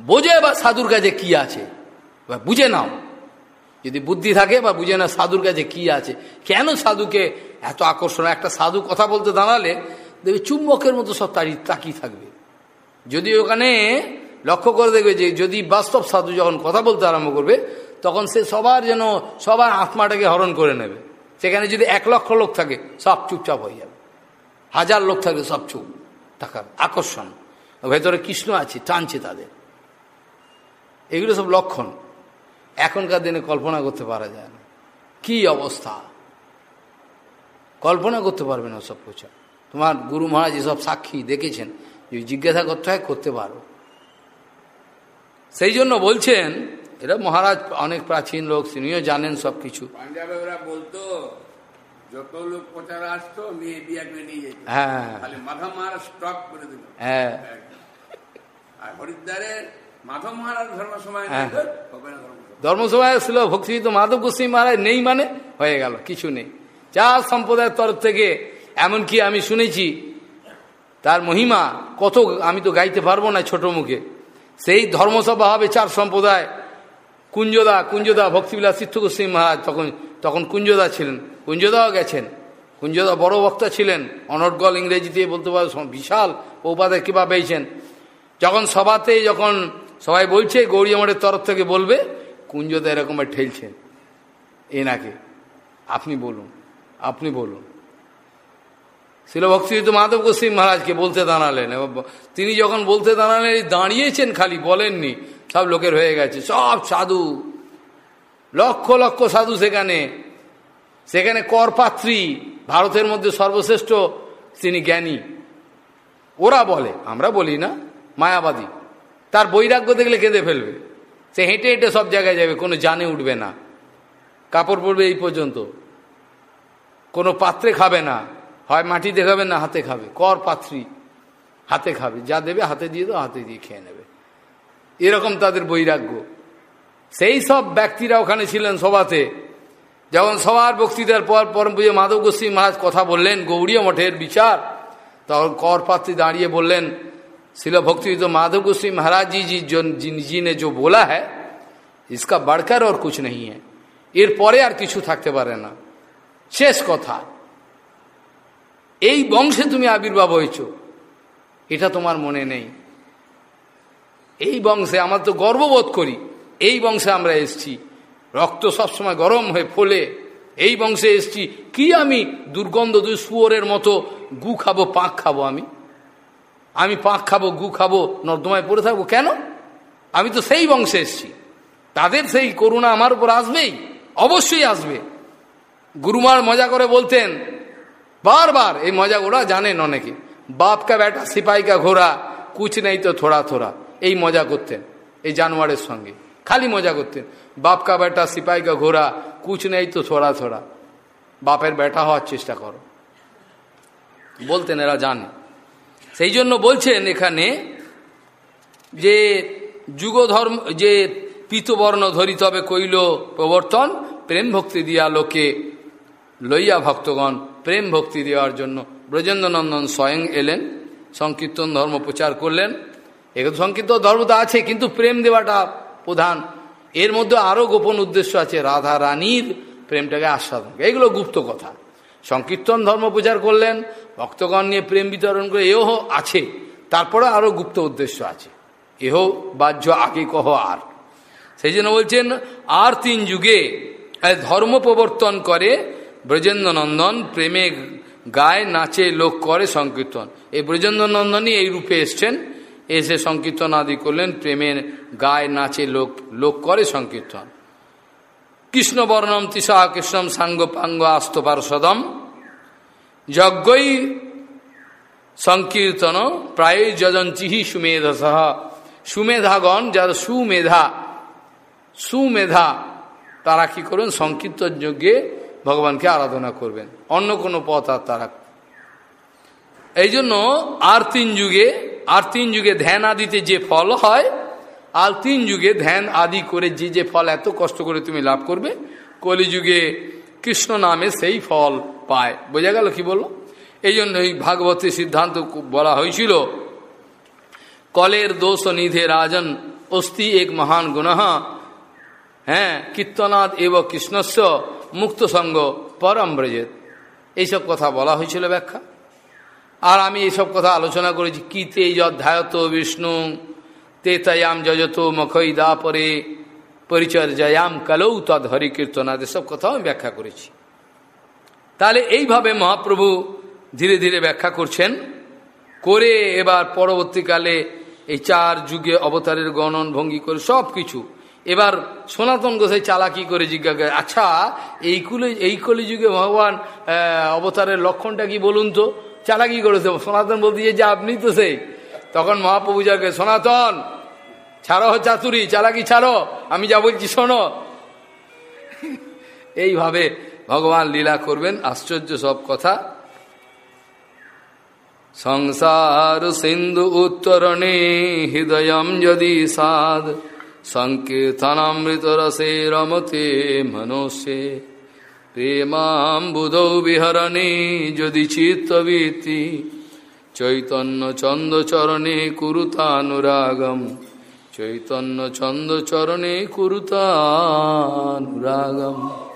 Speaker 1: বোঝে বা সাধুর কাছে কি আছে? বুঝে নাও। যদি বুদ্ধি থাকে বা বুঝে না, সাধুর কাছে কি আছে? কেন সাধুকে এত আকর্ষণ? একটা সাধু কথা বলতে দাঁড়ালে দেখবে চুম্বকের মতো সব তাড়ি তাকিয়ে থাকবে। যদি ওখানে লক্ষ্য করে দেখবে যে যদি বাস্তব সাধু যখন কথা বলতে আরম্ভ করবে, তখন সে সবার যেন, সবার আত্মাটাকে হরণ করে নেবে। সেখানে যদি এক লক্ষ লোক থাকে, সব চুপচাপ হয়ে যাবে। হাজার লোক থাকে সব চুপ থাকার আকর্ষণ। ভেতরে কৃষ্ণ আছে, টানছে তাদের। এগুলো সব লক্ষণ। এখনকার দিনে কল্পনা করতে পারা যায় না। কি অবস্থা? কল্পনা করতে পারবে না সব কিছু। তোমার গুরু মহারাজ এসব সাক্ষী দেখেছেন যদি জিজ্ঞাসা করতে হয় করতে পারো। সেই জন্য বলছেন এরা মহারাজ অনেক প্রাচীন লোক তিনিও জানেন সব কিছু।
Speaker 2: পাঞ্জাবে ওরা বলতো যত লোক প্রচার আসতো মেয়ে বিয়া করে নিয়ে যেত।
Speaker 1: হ্যাঁ।
Speaker 2: খালি মাধব মহারাজ স্টক করে দিল। আর হরিদ্বারে মাধব মহারাজ ধর্ম সময়। হবে না। ধর্ম
Speaker 1: ধর্মসভায় ছিল ভক্তিযুক্ত মাধব গোস্বামী মহারাজ, নেই মানে? হয়ে গেল, কিছু নেই। যা সম্প্রদায়ের তরফ থেকে, এমনকি আমি শুনেছি, তার মহিমা কত, আমি তো গাইতে পারব না ছোট মুখে। সেই ধর্মসভা হবে চার সম্প্রদায়। কুঞ্জদা কুঞ্জদা ভক্তিবিলাস তীর্থ গোস্বামী মহারাজ তখন তখন কুঞ্জদা ছিলেন। কুঞ্জদাও গেছেন। কুঞ্জদা বড় বক্তা ছিলেন। অনর্গল ইংরেজিতে বলতে পারে বিশাল উপাদায় কৃপা পেয়েছেন। যখন সভাতে যখন সবাই বলছে, গৌরী মঠের তরফ থেকে বলবে কুঞ্জদা এরকম ঠেলছেন এনাকে। আপনি বলুন। আপনি বলুন। শিল ভক্তিযুক্ত মাধব গোস্বামী মহারাজকে বলতে দাঁড়ালেন তিনি যখন বলতে দাঁড়ালেন দাঁড়িয়েছেন খালি, বলেননি। সব লোকের হয়ে গেছে। সব সাধু। লক্ষ লক্ষ সাধু সেখানে। সেখানে করপাত্রী, ভারতের মধ্যে সর্বশ্রেষ্ঠ তিনি জ্ঞানী। ওরা বলে, আমরা বলি না, মায়াবাদী। তার বৈরাগ্য দেখলে কেঁদে ফেলবে। সে হেঁটে হেঁটে সব জায়গায় যাবে, কোনো জানে উঠবে না। কাপড় পরবে এই পর্যন্ত। কোনো পাত্রে খাবে না। হয় মাটিতে খাবে না হাতে খাবে। কর পাত্রী, হাতে খাবে। যা দেবে হাতে দিয়ে দাও, হাতে দিয়ে খেয়ে নেবে। এরকম তাদের বৈরাগ্য। সেই সব ব্যক্তিরা ওখানে ছিলেন সভাতে। যখন সবার বক্তৃতার পর পরম পুজো মাধব গোস্বী মহারাজ কথা বললেন, গৌরীয় মঠের বিচার, তখন কর পাত্রী দাঁড়িয়ে বললেন শিল भक्ति तो माधव गोस्वी महाराज जी जी जो जी ने जो बोला है इसका बढ़कर और कुछ नहीं है এরপরে আর কিছু থাকতে পারে না শেষ কথা এই বংশে তুমি আবির্ভাব হয়েছ এটা তোমার মনে নেই এই বংশে আমার তো গর্ববোধ করি এই বংশে আমরা এসছি রক্ত সবসময় গরম হয়ে ফোলে এই বংশে এসছি কি আমি দুর্গন্ধ দুই শুয়োরের মতো গু খাবো পাঁক খাবো আমি আমি পাঁক খাব, গু খাব, নর্দমায় পড়ে থাকব, কেন? আমি তো সেই বংশে এসছি। তাদের সেই করুণা আমার উপর আসবেই, অবশ্যই আসবে। গুরুমার মজা করে বলতেন, বারবার, এই মজা ওরা জানেন অনেকে, বাপ কা বেটা সিপাহী কা ঘোড়া কুচ নেই তো থোড়া থোড়া, এই মজা করতেন, এই জানোয়ারের সঙ্গে, খালি মজা করতেন। বাপ কা বেটা সিপাহী কা ঘোড়া কুচ নেই তো থোড়া থোড়া, বাপের বেটা হওয়ার চেষ্টা করো। বলতেন, এরা জানে। সেই জন্য বলছেন এখানে যে যুগ ধর্ম যে পিতবর্ণ ধরিত হবে কইল প্রবর্তন, প্রেম ভক্তি দিয়া লোকে লইয়া ভক্তগণ প্রেম ভক্তি দেওয়ার জন্য ব্রজেন্দ্রনন্দন স্বয়ং এলেন, সংকীর্তন ধর্ম প্রচার করলেন। এগুলো সংকীর্তন ধর্ম তো আছে, কিন্তু প্রেম দেওয়াটা প্রধান। এর মধ্যে আরও গোপন উদ্দেশ্য আছে, রাধা রানীর প্রেমটাকে আস্বাদন। এইগুলো গুপ্ত কথা। সংকীর্তন ধর্ম প্রচার করলেন, ভক্তগণ নিয়ে প্রেম বিতরণ করে এও আছে। তারপরে আরও গুপ্ত উদ্দেশ্য আছে। এহ বাহ্য আগে কহ আর। সেই জন্য বলছেন, আর তিন যুগে ধর্ম প্রবর্তন করে ব্রজেন্দ্রনন্দন প্রেমে গায়ে নাচে লোক করে সংকীর্তন। এই ব্রজেন্দ্রনন্দনই এই রূপে এসছেন। এসে সংকীর্তন আদি করলেন, প্রেমের গায়ে নাচে লোক লোক করে সংকীর্তন। কৃষ্ণবর্ণম তিসা কৃষ্ণম সাঙ্গ পাঙ্গ আস্ত পার্ষদম যজ্ঞই সংকীর্তন প্রায় যজঞ্চিহি সুমেধসহ। সুমেধাগণ যারা সুমেধা সুমেধা, তারা কি করবেন? সংকীর্তন যজ্ঞে ভগবানকে আরাধনা করবেন। অন্য কোনো পথ আর তারা এই জন্য আর তিন যুগে আর তিন যুগে ধ্যান আদিতে যে ফল হয় আর তিন যুগে ধ্যান আদি করে যে যে ফল এত কষ্ট করে তুমি লাভ করবে, কলিযুগে কৃষ্ণ নামে সেই ফল পায়। বোঝা গেল কি বলল? এই জন্য এই ভাগবতের সিদ্ধান্ত বলা হয়েছিল, কলের দোষ নিধে রাজন অস্তি এক মহান গুণ হ্যাঁ কীর্তনাদ এব কৃষ্ণস্ব মুক্ত সঙ্গ পরম ব্রজেত। এইসব কথা বলা হয়েছিল ব্যাখ্যা। আর আমি এইসব কথা আলোচনা করেছি কি তে যধ্যায়ত বিষ্ণু তে তয়াম যজত মখই দা পরে পরিচর্যায়াম কালৌ তদ হরি কীর্তনাদ এসব কথাও আমি ব্যাখ্যা করেছি। তাহলে এইভাবে মহাপ্রভু ধীরে ধীরে ব্যাখ্যা করছেন, করে এবার পরবর্তীকালে এই চার যুগে অবতারের গণন, ভঙ্গি করে সব কিছু। এবার সনাতন গোসাই চালাকি করে জিজ্ঞাসা করে আচ্ছা এই কুলে, এই কলি যুগে ভগবান অবতারের লক্ষণটা কি বলুন তো? চালাকি করেছে, সনাতন বলতে যে আপনি তো সেই। তখন মহাপ্রভু যাকে সনাতন, ছাড়ো চাতুরি, চালাকি ছাড়ো, আমি যা বলছি শোনো। এইভাবে ভগবান লীলা করবেন, আশ্চর্য সব কথা। সংসার সিন্ধু উত্তরণে হৃদয়ম যদি সাদ সংকীর্তনামৃত রসে রমতে মনসে। প্রেমাম্বুদৌ বিহরণে যদি চিত্তবৃত্তি চৈতন্য চন্দ চরণে কুরুতানুরাগম। চৈতন্য চন্দ চরণে কুরুতানুরাগম।